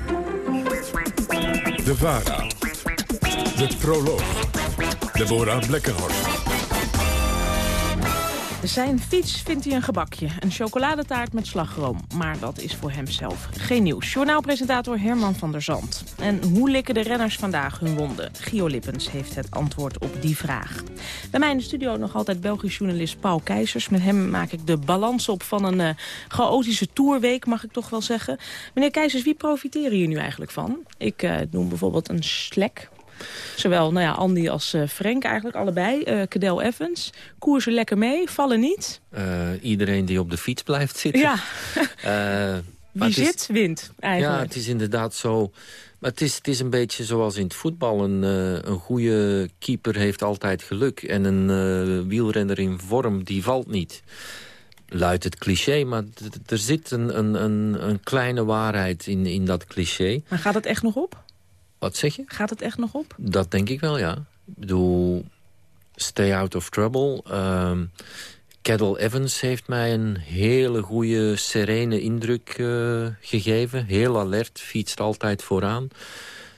De VARA. De Proloog. Deborah Blekkenhorst. Zijn fiets vindt hij een gebakje, een chocoladetaart met slagroom. Maar dat is voor hemzelf geen nieuws. Journaalpresentator Herman van der Zand. En hoe likken de renners vandaag hun wonden? Gio Lippens heeft het antwoord op die vraag. Bij mij in de studio nog altijd Belgisch journalist Paul Keizers. Met hem maak ik de balans op van een uh, chaotische tourweek, mag ik toch wel zeggen. Meneer Keizers, wie profiteren hier nu eigenlijk van? Ik uh, noem bijvoorbeeld een slek Zowel nou ja, Andy als uh, Frank eigenlijk, allebei. Uh, Cadel Evans. Koersen lekker mee, vallen niet. Uh, iedereen die op de fiets blijft zitten. Ja. Wie zit, is, wint eigenlijk. Ja, het is inderdaad zo... Maar het is, het is een beetje zoals in het voetbal. Een, een goede keeper heeft altijd geluk. En een wielrenner in vorm, die valt niet luidt het cliché, maar er zit een, een, een, een kleine waarheid in, in dat cliché. Maar gaat het echt nog op? Wat zeg je? Gaat het echt nog op? Dat denk ik wel, ja. Ik bedoel, stay out of trouble. Um, Cadel Evans heeft mij een hele goede, serene indruk uh, gegeven. Heel alert, fietst altijd vooraan.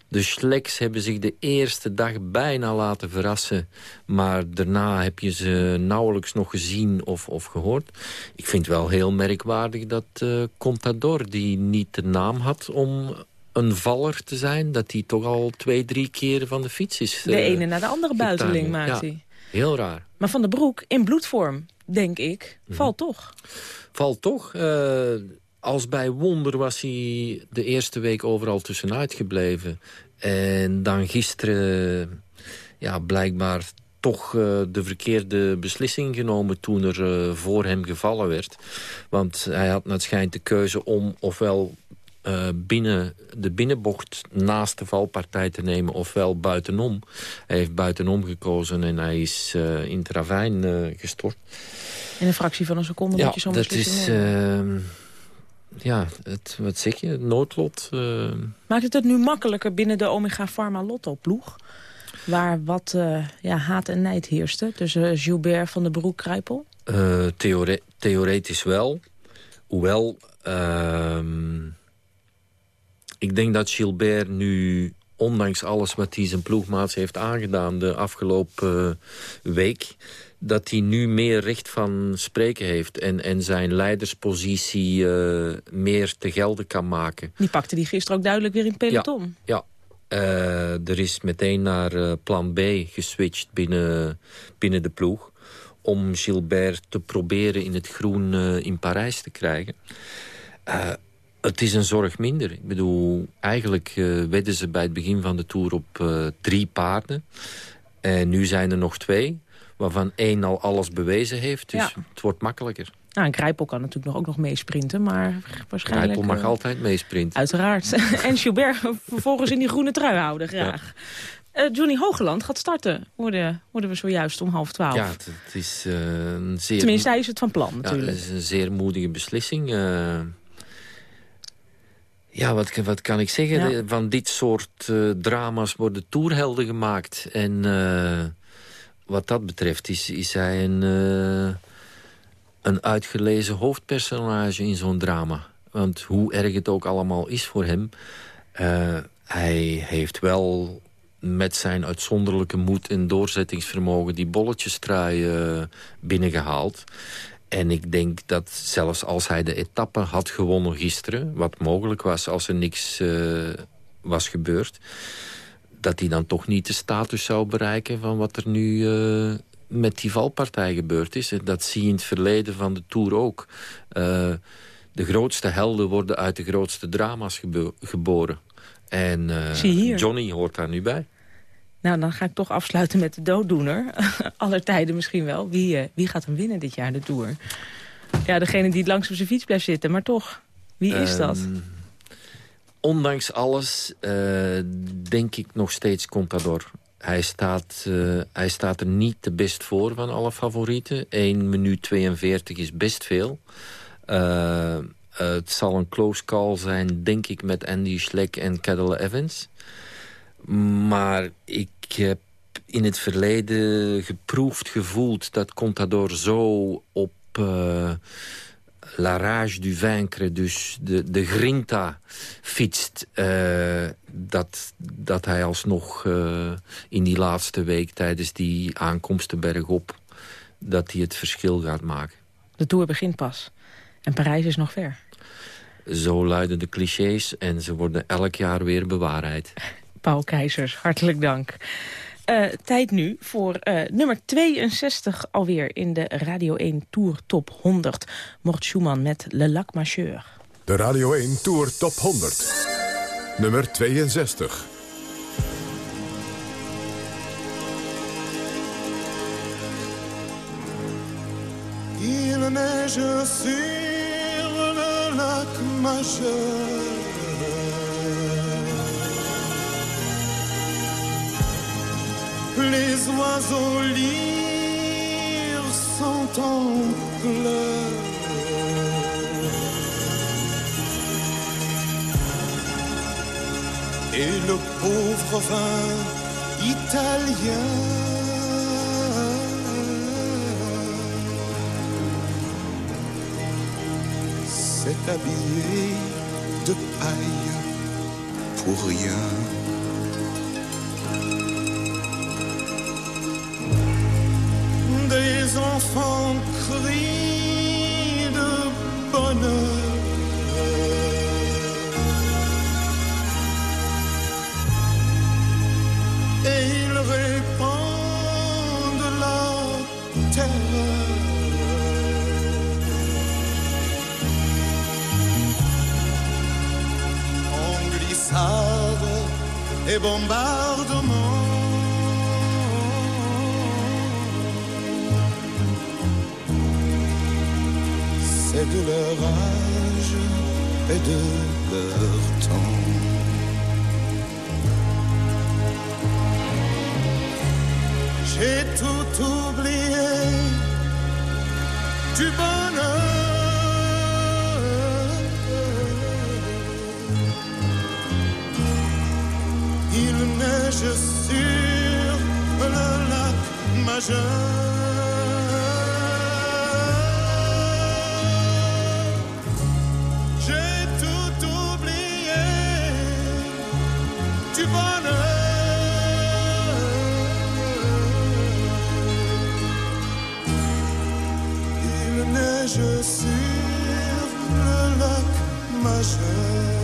De Schleks hebben zich de eerste dag bijna laten verrassen. Maar daarna heb je ze nauwelijks nog gezien of, of gehoord. Ik vind wel heel merkwaardig dat uh, Contador, die niet de naam had om een valler te zijn. Dat hij toch al twee, drie keer van de fiets is. De uh, ene naar de andere buiteling maakt ja, hij. Heel raar. Maar Van der Broek, in bloedvorm, denk ik, Mhm. valt toch. Valt toch. Uh, als bij wonder was hij de eerste week overal tussenuit gebleven. En dan gisteren ja, blijkbaar toch uh, de verkeerde beslissing genomen toen er uh, voor hem gevallen werd. Want hij had het schijnt de keuze om ofwel uh, binnen de binnenbocht naast de valpartij te nemen... ofwel buitenom. Hij heeft buitenom gekozen en hij is in het ravijn gestort. In een fractie van een seconde ja, moet je zo'n dat is, ehm, ja, het, wat zeg je, het noodlot. Maakt het het nu makkelijker binnen de Omega Pharma Lotto-ploeg? waar wat uh, ja, haat en nijd heerste tussen Gilbert van den Broek-Kruipel? Uh, theore theoretisch wel. Hoewel, uh, ik denk dat Gilbert nu, ondanks alles wat hij zijn ploegmaats heeft aangedaan de afgelopen week dat hij nu meer recht van spreken heeft... en, en zijn leiderspositie uh, meer te gelden kan maken. Die pakte die gisteren ook duidelijk weer in peloton. Ja, ja. Uh, er is meteen naar uh, plan B geswitcht binnen, binnen de ploeg... om Gilbert te proberen in het groen in Parijs te krijgen. Het is een zorg minder. Ik bedoel, eigenlijk wedden ze bij het begin van de Tour op drie paarden. En nu zijn er nog twee, waarvan één al alles bewezen heeft. Dus ja. het wordt makkelijker. Nou, en Grijpel kan natuurlijk nog ook nog meesprinten, maar waarschijnlijk... Grijpel mag uh, altijd meesprinten. Uiteraard. en Gilbert vervolgens in die groene trui houden, graag. Ja. Uh, Johnny Hogeland gaat starten, hoorden, hoorden we zojuist om half twaalf. Ja, het, het is uh, een zeer... Tenminste, hij is het van plan natuurlijk. Ja, het is een zeer moedige beslissing. Ja, wat, wat kan ik zeggen? Ja. Van dit soort drama's worden toerhelden gemaakt. En wat dat betreft is, is hij een een uitgelezen hoofdpersonage in zo'n drama. Want hoe erg het ook allemaal is voor hem... Hij heeft wel met zijn uitzonderlijke moed en doorzettingsvermogen... die bolletjestrui binnengehaald. En ik denk dat zelfs als hij de etappe had gewonnen gisteren... wat mogelijk was als er niks uh, was gebeurd... dat hij dan toch niet de status zou bereiken van wat er nu met die valpartij gebeurd is. En dat zie je in het verleden van de Tour ook. Uh, de grootste helden worden uit de grootste drama's geboren. En Johnny hoort daar nu bij. Nou, dan ga ik toch afsluiten met de dooddoener. Aller tijden misschien wel. Wie, uh, wie gaat hem winnen dit jaar, de Tour? Ja, degene die langs op zijn fiets blijft zitten. Maar toch, wie is dat? Ondanks alles denk ik nog steeds Contador. Hij staat, uh, hij staat er niet te best voor van alle favorieten. 1 minuut 42 is best veel. Het zal een close call zijn, denk ik, met Andy Schleck en Cadel Evans. Maar ik heb in het verleden geproefd, gevoeld... dat Contador zo op... Uh, La Rage du Vaincre, dus de, de grinta, fietst... Uh, dat, dat hij alsnog uh, in die laatste week tijdens die aankomsten bergop... dat hij het verschil gaat maken. De Tour begint pas. En Parijs is nog ver. Zo luiden de clichés en ze worden elk jaar weer bewaarheid. Paul Keizers, hartelijk dank. Uh, tijd nu voor uh, nummer 62 alweer in de Radio 1 Tour Top 100. Mort Schumann met Le Lac Macheur. De Radio 1 Tour Top 100. Nummer 62. Il neige sur le lac Majeur Les oiseaux lyres sont en pleurs. Et le pauvre vin italien s'est habillé de paille pour rien. Des enfants crient de bonheur. Et ils répandent la terreur. En glissade et bombardements. C'est de leur âge et de leur temps. J'ai tout oublié du bonheur. Il neige sur le lac majeur. Neige sur le lac majeur.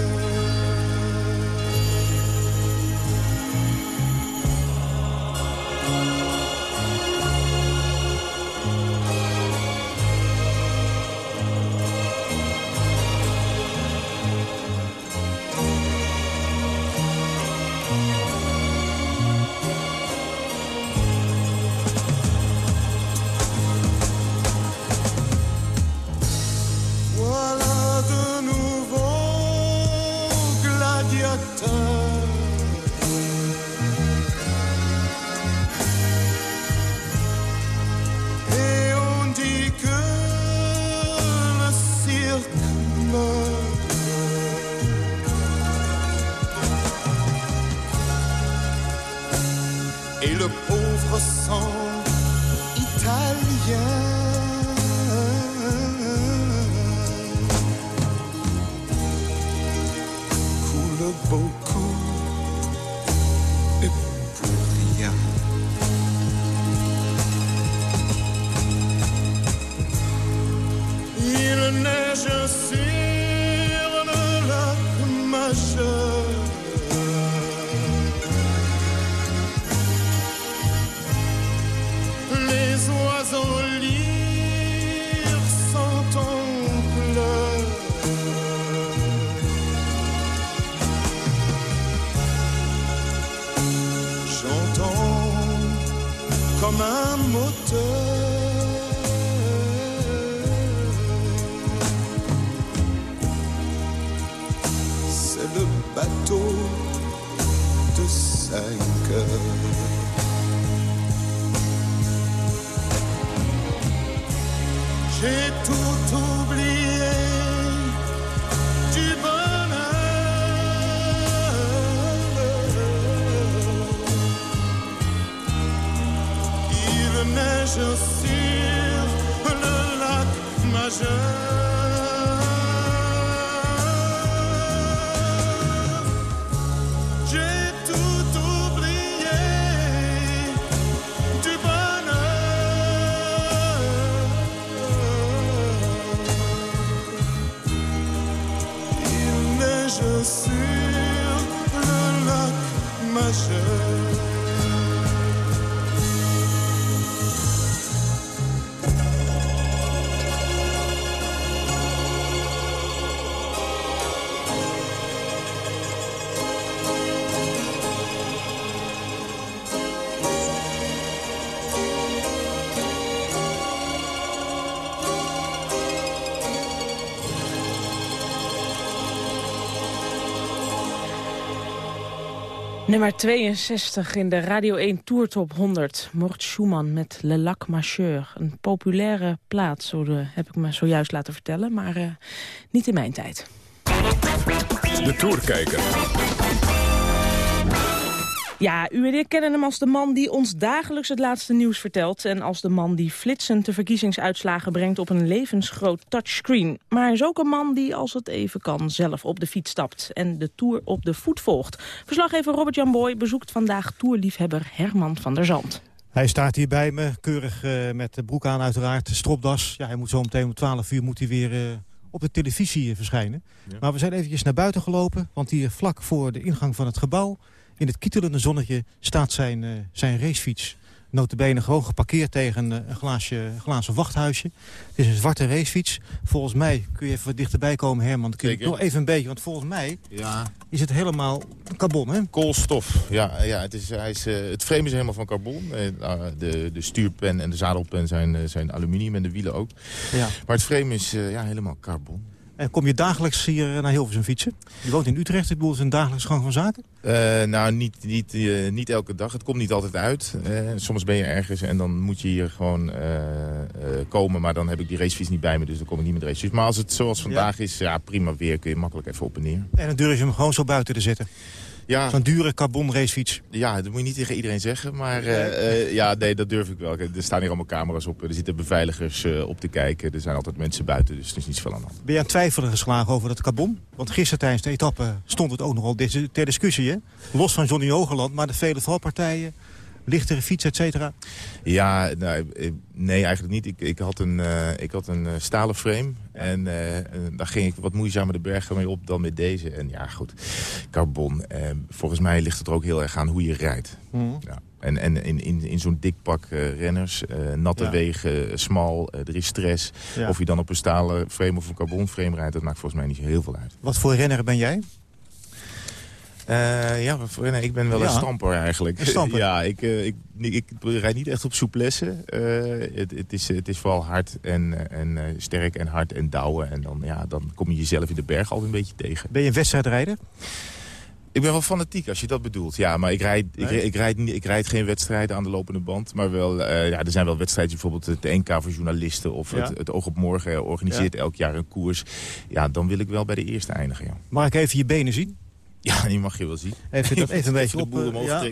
Nummer 62 in de Radio 1 Tour Top 100. Mort Schumann met Le Lac Macheur. Een populaire plaat, zo heb ik me zojuist laten vertellen. Maar eh, niet in mijn tijd. De Tourkijker. Ja, u en ik kennen hem als de man die ons dagelijks het laatste nieuws vertelt... en als de man die flitsend de verkiezingsuitslagen brengt op een levensgroot touchscreen. Maar hij is ook een man die, als het even kan, zelf op de fiets stapt... en de Tour op de voet volgt. Verslaggever Robert-Jan Boy bezoekt vandaag toerliefhebber Herman van der Zand. Hij staat hier bij me, keurig eh, met de broek aan uiteraard, stropdas. Ja, hij moet zo meteen om 12 uur moet hij weer eh, op de televisie eh, verschijnen. Maar we zijn eventjes naar buiten gelopen, want hier vlak voor de ingang van het gebouw... in het kietelende zonnetje staat zijn, eh, zijn racefiets. Notabene gewoon geparkeerd tegen een, glaasje, glazen wachthuisje. Het is een zwarte racefiets. Volgens mij kun je even wat dichterbij komen, Herman. Dan kun je nog even een beetje, want volgens mij ja. is het helemaal carbon, hè? Koolstof, ja. ja het, is, hij is, het frame is helemaal van carbon. Nou, de, de stuurpen en de zadelpen zijn, zijn aluminium en de wielen ook. Ja. Maar het frame is ja, helemaal carbon. En kom je dagelijks hier naar Hilversum fietsen? Je woont in Utrecht, ik bedoel, is een dagelijks gang van zaken? Uh, nou, niet, niet, uh, niet elke dag. Het komt niet altijd uit. Uh, soms ben je ergens en dan moet je hier gewoon komen. Maar dan heb ik die racefiets niet bij me, dus dan kom ik niet met racefiets. Maar als het zoals vandaag is, ja, prima weer. Kun je makkelijk even op en neer. En dan durf je hem gewoon zo buiten te zetten? Ja. Zo'n dure carbon racefiets. Ja, dat moet je niet tegen iedereen zeggen. Maar uh, ja, nee, dat durf ik wel. Er staan hier allemaal camera's op. Er zitten beveiligers uh, op te kijken. Er zijn altijd mensen buiten, dus er is niet zoveel aan de hand. Ben je aan twijfelen geslagen over dat carbon? Want gisteren tijdens de etappe stond het ook nogal ter discussie. Hè? Los van Johnny Hogeland, maar de vele valpartijen lichtere fiets, et cetera? Ja, nou, eh, nee, eigenlijk niet. Ik, ik had een, uh, ik had een uh, stalen frame. En uh, daar ging ik wat moeizamer de bergen mee op dan met deze. En ja, goed, carbon. volgens mij ligt het er ook heel erg aan hoe je rijdt. Mm. Ja. En, en in, in, in zo'n dik pak renners, natte ja. wegen, smal, er is stress. Ja. Of je dan op een stalen frame of een carbon frame rijdt, dat maakt volgens mij niet heel veel uit. Wat voor renner ben jij? Uh, ja, nee, ik ben wel een stamper eigenlijk. Een stamper? ja, ik, uh, ik, ik, ik, rijd niet echt op souplesse. Uh, het, het, is, het is vooral hard en, en sterk en hard en douwen. En dan, ja, dan kom je jezelf in de berg altijd een beetje tegen. Ben je een wedstrijdrijder? Ik ben wel fanatiek als je dat bedoelt. Ja, maar ik rijd, ik, ik, rijd, ik rijd geen wedstrijden aan de lopende band. Maar wel, uh, ja, er zijn wel wedstrijden, bijvoorbeeld het NK voor journalisten... of het, het, Oog op Morgen organiseert elk jaar een koers. Ja, dan wil ik wel bij de eerste eindigen. Ja. Mag ik even je benen zien? Ja, die mag je wel zien. Even, dat even een beetje op. Uh, ja.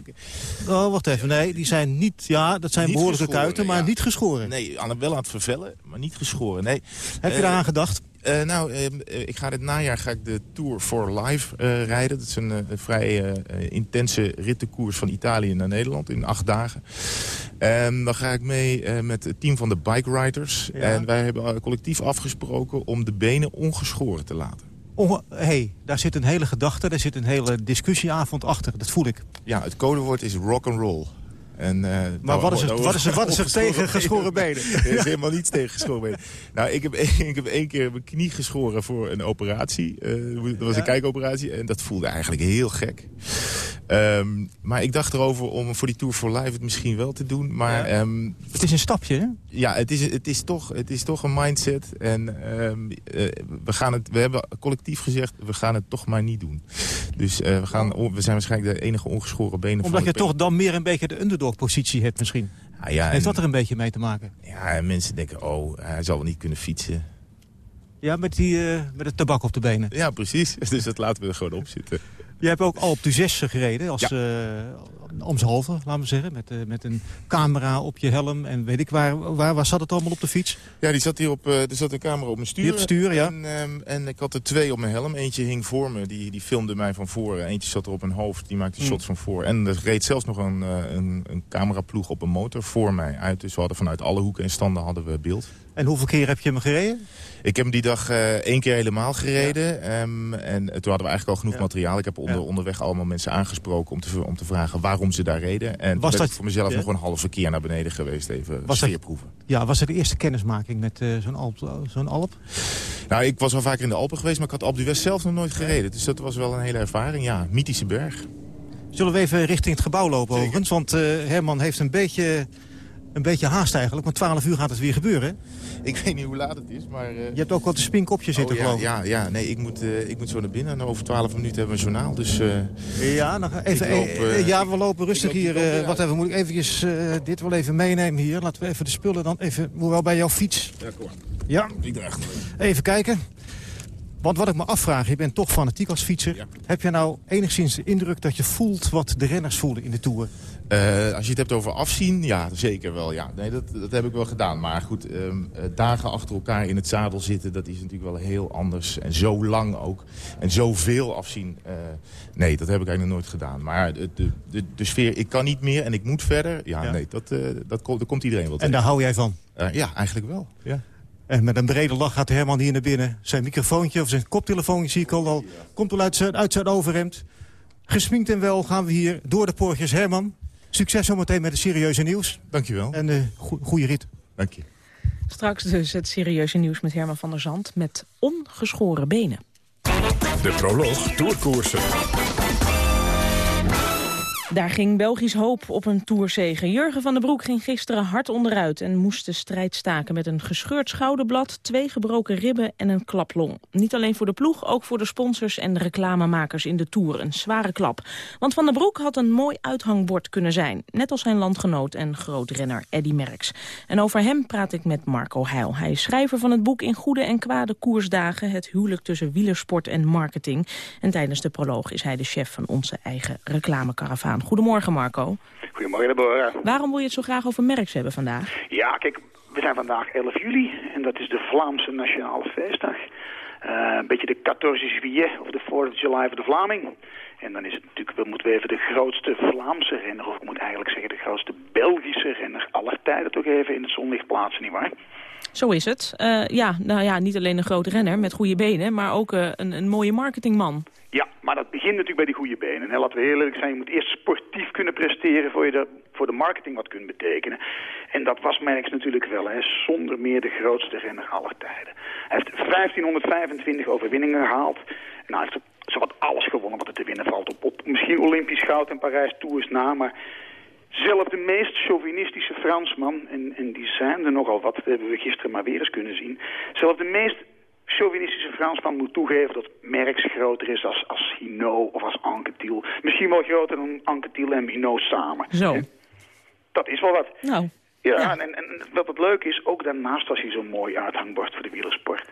Oh, wacht even. Nee, die zijn niet... Ja, dat zijn behoorlijke kuiten, maar niet geschoren. Nee, aan, wel aan het vervellen, maar niet geschoren. Nee. Heb je uh, daaraan gedacht? Uh, nou, ik ga dit najaar ga ik de Tour for Life rijden. Dat is een vrij intense rittenkoers van Italië naar Nederland in acht dagen. En dan ga ik mee met het team van de Bike Riders. Ja. En wij hebben collectief afgesproken om de benen ongeschoren te laten. Oh, hey, daar zit een hele gedachte, daar zit een hele discussieavond achter. Dat voel ik. Ja, het codewoord is rock and roll. En, uh, maar nou, wat is er, wat is wat is tegen geschoren benen? er is helemaal niets tegen geschoren benen. Nou, ik heb, ik heb één keer mijn knie geschoren voor een operatie. Uh, dat was een kijkoperatie. En dat voelde eigenlijk heel gek. Um, maar ik dacht erover om voor die Tour for Life het misschien wel te doen. Maar, ja. um, het is een stapje, hè? Ja, het is, het is, toch, het is toch een mindset. En um, uh, we, gaan het, we hebben collectief gezegd, we gaan het toch maar niet doen. Dus we, gaan, we zijn waarschijnlijk de enige ongeschoren benen. Omdat je toch dan meer een beetje de underdog-positie hebt misschien. Ja, ja, Heeft dat er een beetje mee te maken? Ja, en mensen denken, oh, hij zal wel niet kunnen fietsen. Ja, met, die, uh, met het tabak op de benen. Ja, precies. Dus dat laten we er gewoon op zitten. Je hebt ook al op de 6 gereden, als ja. uh, halve, laten we zeggen. Met, uh, met een camera op je helm en weet ik waar, waar, waar zat het allemaal op de fiets? Ja, die zat hier op, uh, er zat een camera op mijn stuur. op stuur, ja. En, um, en, ik had er twee op mijn helm. Eentje hing voor me, die, die filmde mij van voren. Eentje zat er op mijn hoofd, die maakte mm. shots van voor. En er reed zelfs nog een, een, een cameraploeg op een motor voor mij uit. Dus we hadden vanuit alle hoeken en standen hadden we beeld. En hoeveel keer heb je hem gereden? Ik heb hem die dag uh, één keer helemaal gereden. Um, en toen hadden we eigenlijk al genoeg materiaal. Ik heb onder, onderweg allemaal mensen aangesproken om te, om te vragen waarom ze daar reden. En was dat voor mezelf nog een halve keer naar beneden geweest, even was sfeerproeven. Dat, ja, was het de eerste kennismaking met uh, zo'n Alp, zo'n Alp? Nou, ik was wel vaker in de Alpen geweest, maar ik had Alpe d'Huez zelf nog nooit gereden. Dus dat was wel een hele ervaring. Ja, mythische berg. Zullen we even richting het gebouw lopen, overigens? Want uh, Herman heeft een beetje een beetje haast eigenlijk. Want 12 uur gaat het weer gebeuren. Ik weet niet hoe laat het is, maar... Uh... Je hebt ook wat een spinkopje zitten, oh, ja, geloof ik. Ja, ja, nee, ik moet, uh, ik moet zo naar binnen. En over 12 minuten hebben we een journaal, dus... Uh... Ja, nog even, loop, ja, we lopen rustig hier. wat even, moet ik eventjes dit wel even meenemen hier. Laten we even de spullen dan even... Hoewel bij jouw fiets. Ja, kom maar. Ja. Ik Even kijken. Want wat ik me afvraag, je bent toch fanatiek als fietser. Ja. Heb je nou enigszins de indruk dat je voelt wat de renners voelen in de Tour? Uh, als je het hebt over afzien, ja, zeker wel. Ja. Nee, dat, dat heb ik wel gedaan. Maar goed, um, dagen achter elkaar in het zadel zitten... dat is natuurlijk wel heel anders. En zo lang ook. En zoveel afzien. Uh, nee, dat heb ik eigenlijk nooit gedaan. Maar de, de, de, de, sfeer, ik kan niet meer en ik moet verder. Ja, ja. nee, dat, uh, dat, dat komt iedereen wel tegen. En daar hou jij van? ja, eigenlijk wel. Ja. En met een brede lach gaat Herman hier naar binnen. Zijn microfoontje of zijn koptelefoontje zie ik al, al komt al uit zijn, uit zijn overhemd. Gesminkt en wel gaan we hier door de poortjes. Herman, Succes zometeen met het serieuze nieuws. Dankjewel. En uh, goede rit. Dank je. Straks dus het serieuze nieuws met Herman van der Zand met ongeschoren benen. De proloog Tourkoersen. Daar ging Belgisch hoop op een toerzegen. Jurgen van den Broek ging gisteren hard onderuit... en moest de strijd staken met een gescheurd schouderblad... twee gebroken ribben en een klaplong. Niet alleen voor de ploeg, ook voor de sponsors en de reclamemakers in de Tour. Een zware klap. Want Van den Broek had een mooi uithangbord kunnen zijn. Net als zijn landgenoot en grootrenner Eddy Merckx. En over hem praat ik met Marco Heil. Hij is schrijver van het boek In Goede en Kwade Koersdagen... het huwelijk tussen wielersport en marketing. En tijdens de proloog is hij de chef van onze eigen reclamekaravaan. Goedemorgen Marco. Goedemorgen Deborah. Waarom wil je het zo graag over Merks hebben vandaag? Ja, kijk, we zijn vandaag 11 juli en dat is de Vlaamse Nationale Feestdag. Uh, een beetje de 14 juillet of de 4th of July voor de Vlaming. En dan is het natuurlijk, we moeten even de grootste Vlaamse renner, of ik moet eigenlijk zeggen de grootste Belgische renner aller tijden toch even in het zonlicht plaatsen, nietwaar? Zo is het. Uh, ja, nou ja, niet alleen een grote renner met goede benen, maar ook uh, een, een mooie marketingman. Ja, maar dat begint natuurlijk bij die goede benen. Hè. Laten we heel eerlijk zijn, je moet eerst sportief kunnen presteren... voor je voor de marketing wat kunt betekenen. En dat was Merckx natuurlijk wel, hè. zonder meer de grootste renner aller tijden. Hij heeft 1525 overwinningen gehaald. Nou, hij heeft zowat alles gewonnen wat er te winnen valt. Op, op misschien Olympisch goud en Parijs Tours na, maar... Zelf de meest chauvinistische Fransman, en, en die zijn er nogal wat, dat hebben we gisteren maar weer eens kunnen zien. Zelf de meest chauvinistische Fransman moet toegeven dat Merckx groter is als, als Hinault of als Anquetil. Misschien wel groter dan Anquetil en Hinault samen. Zo. Dat is wel wat. Nou. Ja, En, en, en, wat het leuk is, ook daarnaast was hij zo'n mooi uithangbord voor de wielersport.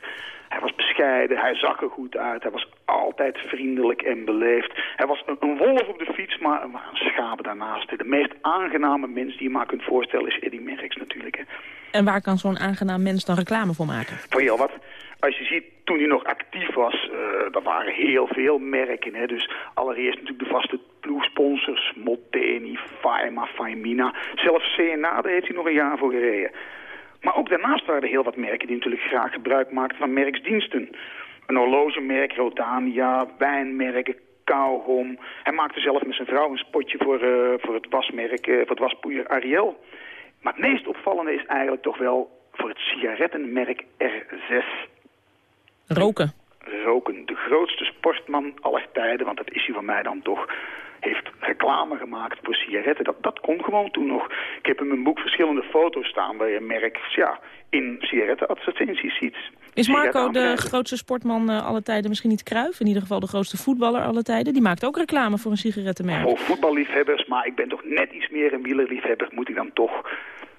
Hij was bescheiden, hij zag er goed uit, hij was altijd vriendelijk en beleefd. Hij was een, een wolf op de fiets, maar, een schaap daarnaast. De meest aangename mens die je maar kunt voorstellen is Eddy Merckx natuurlijk. Hè. En waar kan zo'n aangenaam mens dan reclame voor maken? Voor heel wat als je ziet, toen hij nog actief was, uh, er waren heel veel merken. Hè? Dus allereerst natuurlijk de vaste ploegsponsors, Motteni, Faima, Faimina. Zelfs CNA, daar heeft hij nog een jaar voor gereden. Maar ook daarnaast waren er heel wat merken die natuurlijk graag gebruik maakten van merksdiensten. Een horlogemerk, Rodania, wijnmerken, kauwgom. Hij maakte zelf met zijn vrouw een spotje voor, uh, voor het wasmerk, uh, voor het waspoeier Ariel. Maar het meest opvallende is eigenlijk toch wel voor het sigarettenmerk R6. Roken. Roken. De grootste sportman aller tijden, want dat is hij van mij dan toch heeft reclame gemaakt voor sigaretten. Dat, dat kon gewoon toen nog. Ik heb in mijn boek verschillende foto's staan waar je merkt ja, in sigarettenadvertenties ziet. Is Marco de grootste sportman uh, alle tijden misschien niet Kruif? In ieder geval de grootste voetballer alle tijden. Die maakt ook reclame voor een sigarettenmerk. Voor voetballiefhebbers, maar ik ben toch net iets meer een wielerliefhebber. Moet ik dan toch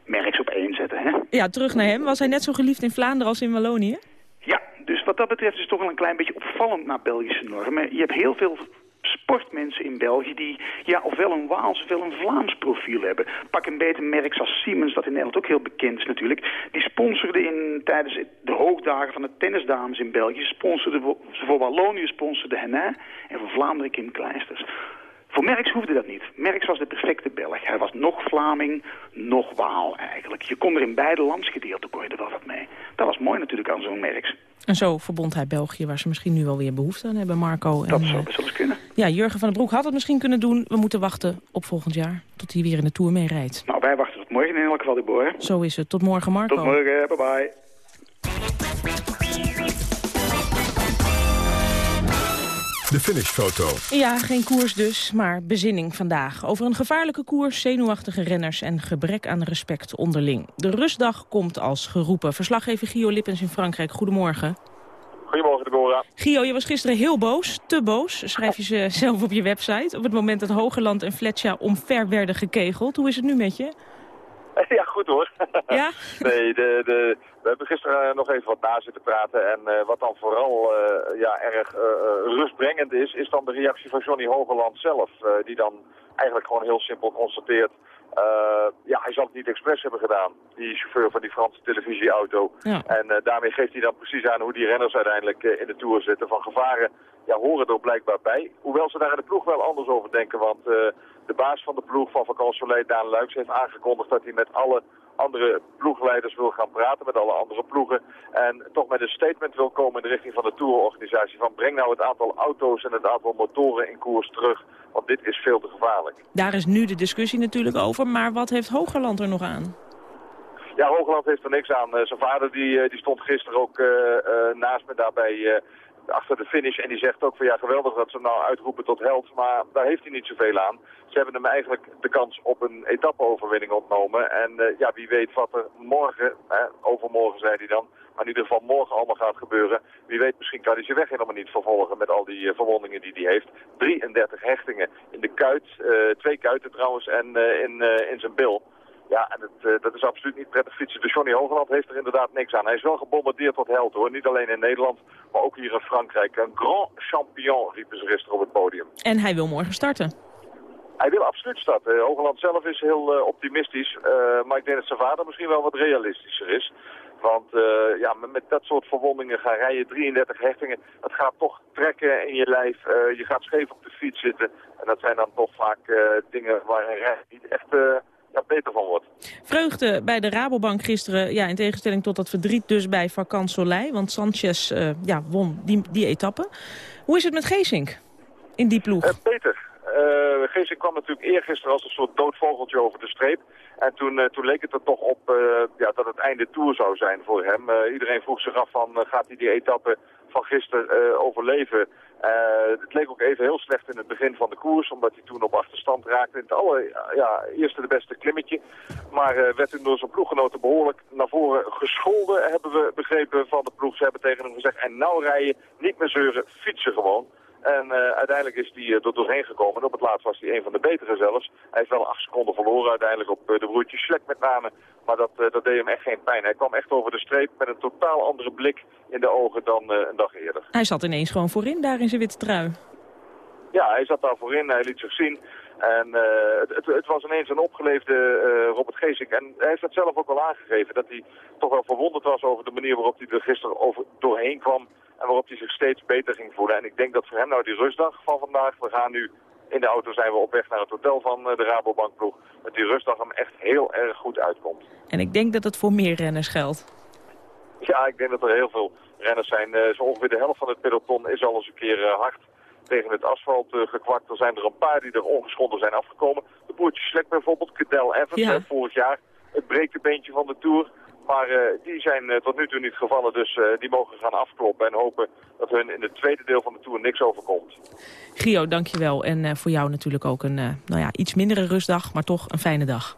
merks op één zetten, hè? Ja, terug naar hem. Was hij net zo geliefd in Vlaanderen als in Wallonië? Ja, dus wat dat betreft is het toch wel een klein beetje opvallend naar Belgische normen. Je hebt heel veel sportmensen in België die ja, ofwel een Waals ofwel een Vlaams profiel hebben. Pak een beter merk als Siemens, dat in Nederland ook heel bekend is natuurlijk. Die sponsorde in, tijdens de hoogdagen van de tennisdames in België, sponsorde voor Wallonië sponsorde Henin en voor Vlaanderen Kim Kleisters. Voor Merckx hoefde dat niet. Merckx was de perfecte Belg. Hij was nog Vlaming, nog Waal eigenlijk. Je kon er in beide landsgedeelten kon je er wel wat mee. Dat was mooi natuurlijk aan zo'n Merckx. En zo verbond hij België, waar ze misschien nu wel weer behoefte aan hebben, Marco. Dat zou best wel eens kunnen. Ja, Jurgen van den Broek had het misschien kunnen doen. We moeten wachten op volgend jaar, tot hij weer in de Tour mee rijdt. Nou, wij wachten tot morgen in elk geval, Deborah. Zo is het. Tot morgen, Marco. Tot morgen, bye-bye. De finishfoto. Ja, geen koers dus, maar bezinning vandaag. Over een gevaarlijke koers, zenuwachtige renners en gebrek aan respect onderling. De rustdag komt als geroepen. Verslaggever Gio Lippens in Frankrijk, goedemorgen. Goedemorgen, Deborah. Gio, je was gisteren heel boos, te boos, schrijf je ze zelf op je website... op het moment dat Hogerland en Fletcher omver werden gekegeld. Hoe is het nu met je? Ja, goed hoor. Ja? nee, de, de, we hebben gisteren eh, nog even wat na zitten praten. En uh, wat dan vooral uh, ja, erg uh, rustbrengend is, is dan de reactie van Johnny Hogeland zelf. die dan eigenlijk gewoon heel simpel constateert... ja, hij zal het niet expres hebben gedaan, die chauffeur van die Franse televisieauto. Ja. En daarmee geeft hij dan precies aan hoe die renners uiteindelijk in de Tour zitten. Van gevaren ja, horen er blijkbaar bij. Hoewel ze daar in de ploeg wel anders over denken. Want de baas van de ploeg van Soleil, Daan Luiks, heeft aangekondigd dat hij met alle andere ploegleiders wil gaan praten met alle andere ploegen. En toch met een statement wil komen in de richting van de tourorganisatie. Van breng nou het aantal auto's en het aantal motoren in koers terug. Want dit is veel te gevaarlijk. Daar is nu de discussie natuurlijk over. Maar wat heeft Hogerland er nog aan? Ja, Hoogland heeft er niks aan. Uh, zijn vader die, uh, die stond gisteren ook uh, naast me daarbij achter de finish. En die zegt ook van ja, geweldig dat ze nou uitroepen tot held. Maar daar heeft hij niet zoveel aan. Ze hebben hem eigenlijk de kans op een etappe-overwinning ontnomen. En ja, wie weet wat er morgen, overmorgen zei hij dan, maar in ieder geval morgen allemaal gaat gebeuren. Wie weet, misschien kan hij zijn weg helemaal niet vervolgen met al die uh, verwondingen die hij heeft. 33 hechtingen in de kuit, uh, twee kuiten trouwens, en in, in zijn bil. Ja, en het, uh, dat is absoluut niet prettig fietsen. De Johnny Hogeland heeft er inderdaad niks aan. Hij is wel gebombardeerd tot held hoor. Niet alleen in Nederland, maar ook hier in Frankrijk. Een grand champion riepen ze gisteren op het podium. En hij wil morgen starten. Hij wil absoluut starten. Hogeland zelf is heel uh, optimistisch. Uh, maar ik denk dat zijn vader misschien wel wat realistischer is. Want uh, ja, met dat soort verwondingen gaan rijden, 33 hechtingen, dat gaat toch trekken in je lijf. Je gaat scheef op de fiets zitten. En dat zijn dan toch vaak dingen waar een rij niet echt ja, beter van wordt. Vreugde bij de Rabobank gisteren, ja, in tegenstelling tot dat verdriet dus bij Vakant Soleil. Want Sanchez ja, won die, die etappe. Hoe is het met Geesink in die ploeg? beter. Uh, Geesink kwam natuurlijk eergisteren als een soort doodvogeltje over de streep. En toen, uh, toen leek het er toch op uh, ja, dat het einde tour zou zijn voor hem. iedereen vroeg zich af van gaat hij die etappe van gisteren overleven. het leek ook even heel slecht in het begin van de koers, omdat hij toen op achterstand raakte. In het aller, ja, eerste de beste klimmetje. Maar werd toen door zijn ploeggenoten behoorlijk naar voren gescholden, hebben we begrepen van de ploeg. Ze hebben tegen hem gezegd, en nou rijden, niet meer zeuren, fietsen gewoon. En uh, uiteindelijk is hij uh, er doorheen gekomen. En op het laatst was hij een van de betere zelfs. Hij heeft wel acht seconden verloren uiteindelijk op uh, de broertjes Schlek met name. Maar dat, dat deed hem echt geen pijn. Hij kwam echt over de streep met een totaal andere blik in de ogen dan een dag eerder. Hij zat ineens gewoon voorin daar in zijn witte trui. Ja, hij zat daar voorin. Hij liet zich zien. En het, het, het, was ineens een opgeleefde Robert Geesink. En hij heeft het zelf ook wel aangegeven. Dat hij toch wel verwonderd was over de manier waarop hij er gisteren over, doorheen kwam. En waarop hij zich steeds beter ging voelen. En ik denk dat voor hem nou die rustdag van vandaag, we gaan nu in de auto zijn we op weg naar het hotel van de Rabobankploeg. Dat die rustdag hem echt heel erg goed uitkomt. En ik denk dat het voor meer renners geldt. Ja, ik denk dat er heel veel renners zijn. Uh, zo ongeveer de helft van het peloton is al eens een keer uh, hard tegen het asfalt gekwakt. Er zijn er een paar die er ongeschonden zijn afgekomen. De broertje Slek bijvoorbeeld, Cadel Evans, ja. vorig jaar. Het breektebeentje van de Tour. Maar uh, die zijn uh, tot nu toe niet gevallen, dus uh, die mogen gaan afkloppen en hopen dat hun in het tweede deel van de Tour niks overkomt. Gio, dankjewel. En voor jou natuurlijk ook een nou ja, iets mindere rustdag, maar toch een fijne dag.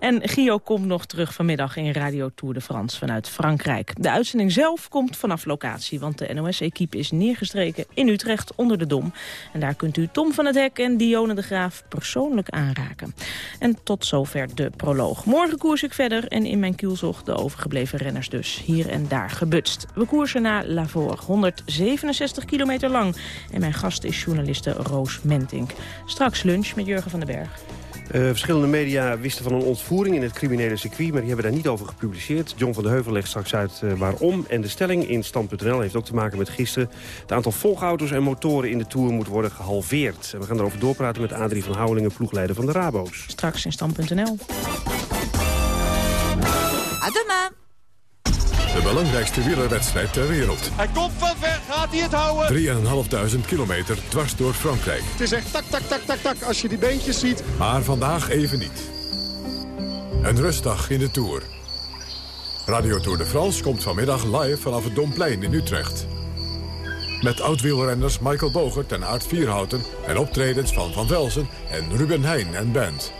En Gio komt nog terug vanmiddag in Radio Tour de France vanuit Frankrijk. De uitzending zelf komt vanaf locatie, want de NOS-equipe is neergestreken in Utrecht onder de Dom. En daar kunt u Tom van het Hek en Dione de Graaf persoonlijk aanraken. En tot zover de proloog. Morgen koers ik verder en in mijn kielzog de overgebleven renners dus hier en daar gebutst. We koersen naar Lavore, 167 kilometer lang. En mijn gast is journaliste Roos Mentink. Straks lunch met Jurgen van den Berg. Uh, verschillende media wisten van een ontvoering in het criminele circuit... maar die hebben daar niet over gepubliceerd. John van de Heuvel legt straks uit uh, waarom. En de stelling in Stand.nl heeft ook te maken met gisteren. Het aantal volgauto's en motoren in de Tour moet worden gehalveerd. En we gaan erover doorpraten met Adrie van Houwelingen... ploegleider van de Rabo's. Straks in Stand.nl. Adema. De belangrijkste wielerwedstrijd ter wereld. Hij komt van ver, gaat hij het houden? 3.500 kilometer dwars door Frankrijk. Het is echt tak, tak, tak, tak, tak als je die beentjes ziet. Maar vandaag even niet. Een rustdag in de Tour. Radio Tour de France komt vanmiddag live vanaf het Domplein in Utrecht. Met oud-wielrenners Michael Bogert en Aart Vierhouten... en optredens van Van Velzen en Ruben Heijn en band.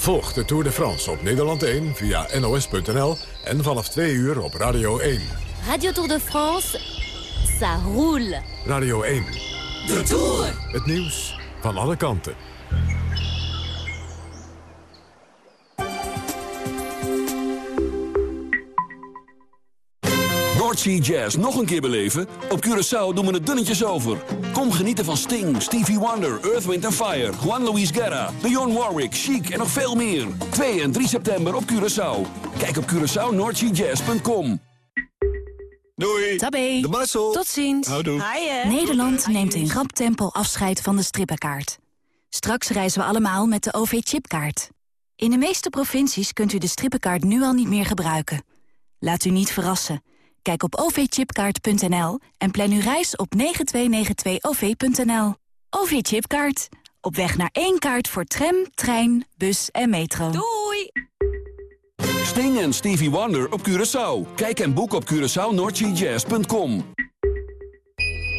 Volg de Tour de France op Nederland 1 via nos.nl en vanaf 2 uur op Radio 1. Radio Tour de France, ça roule. Radio 1. De Tour. Het nieuws van alle kanten. Noordsea Jazz nog een keer beleven? Op Curaçao doen we het dunnetjes over. Kom genieten van Sting, Stevie Wonder, Earth, Wind Fire... Juan Luis Guerra, Dionne Warwick, Chic en nog veel meer. 2 en 3 september op Curaçao. Kijk op CuraçaoNoordseaJazz.com. Doei. Tabé. De Marcel. Tot ziens. Houdoe. Nederland neemt in rap tempo afscheid van de strippenkaart. Straks reizen we allemaal met de OV-chipkaart. In de meeste provincies kunt u de strippenkaart nu al niet meer gebruiken. Laat u niet verrassen. Kijk op ovchipkaart.nl en plan uw reis op 9292-OV.nL. OV-chipkaart. Op weg naar één kaart voor tram, trein, bus en metro. Doei! Sting en Stevie Wonder op Curaçao. Kijk en boek op CuraçaoNordGJazz.com.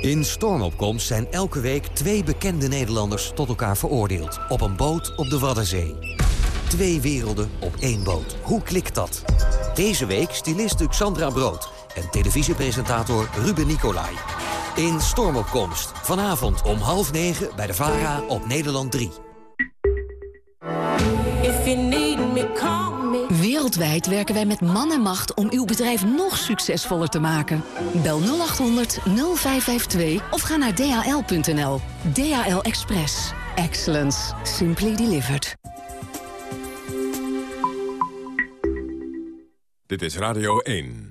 In Stormopkomst zijn elke week twee bekende Nederlanders tot elkaar veroordeeld. Op een boot op de Waddenzee. Twee werelden op één boot. Hoe klikt dat? Deze week stylist Xandra Brood en televisiepresentator Ruben Nicolai. In Stormopkomst. Vanavond om half negen bij de VARA op Nederland 3. Wereldwijd werken wij met man en macht om uw bedrijf nog succesvoller te maken. Bel 0800 0552 of ga naar dhl.nl. DHL Express. Excellence. Simply delivered. Dit is Radio 1.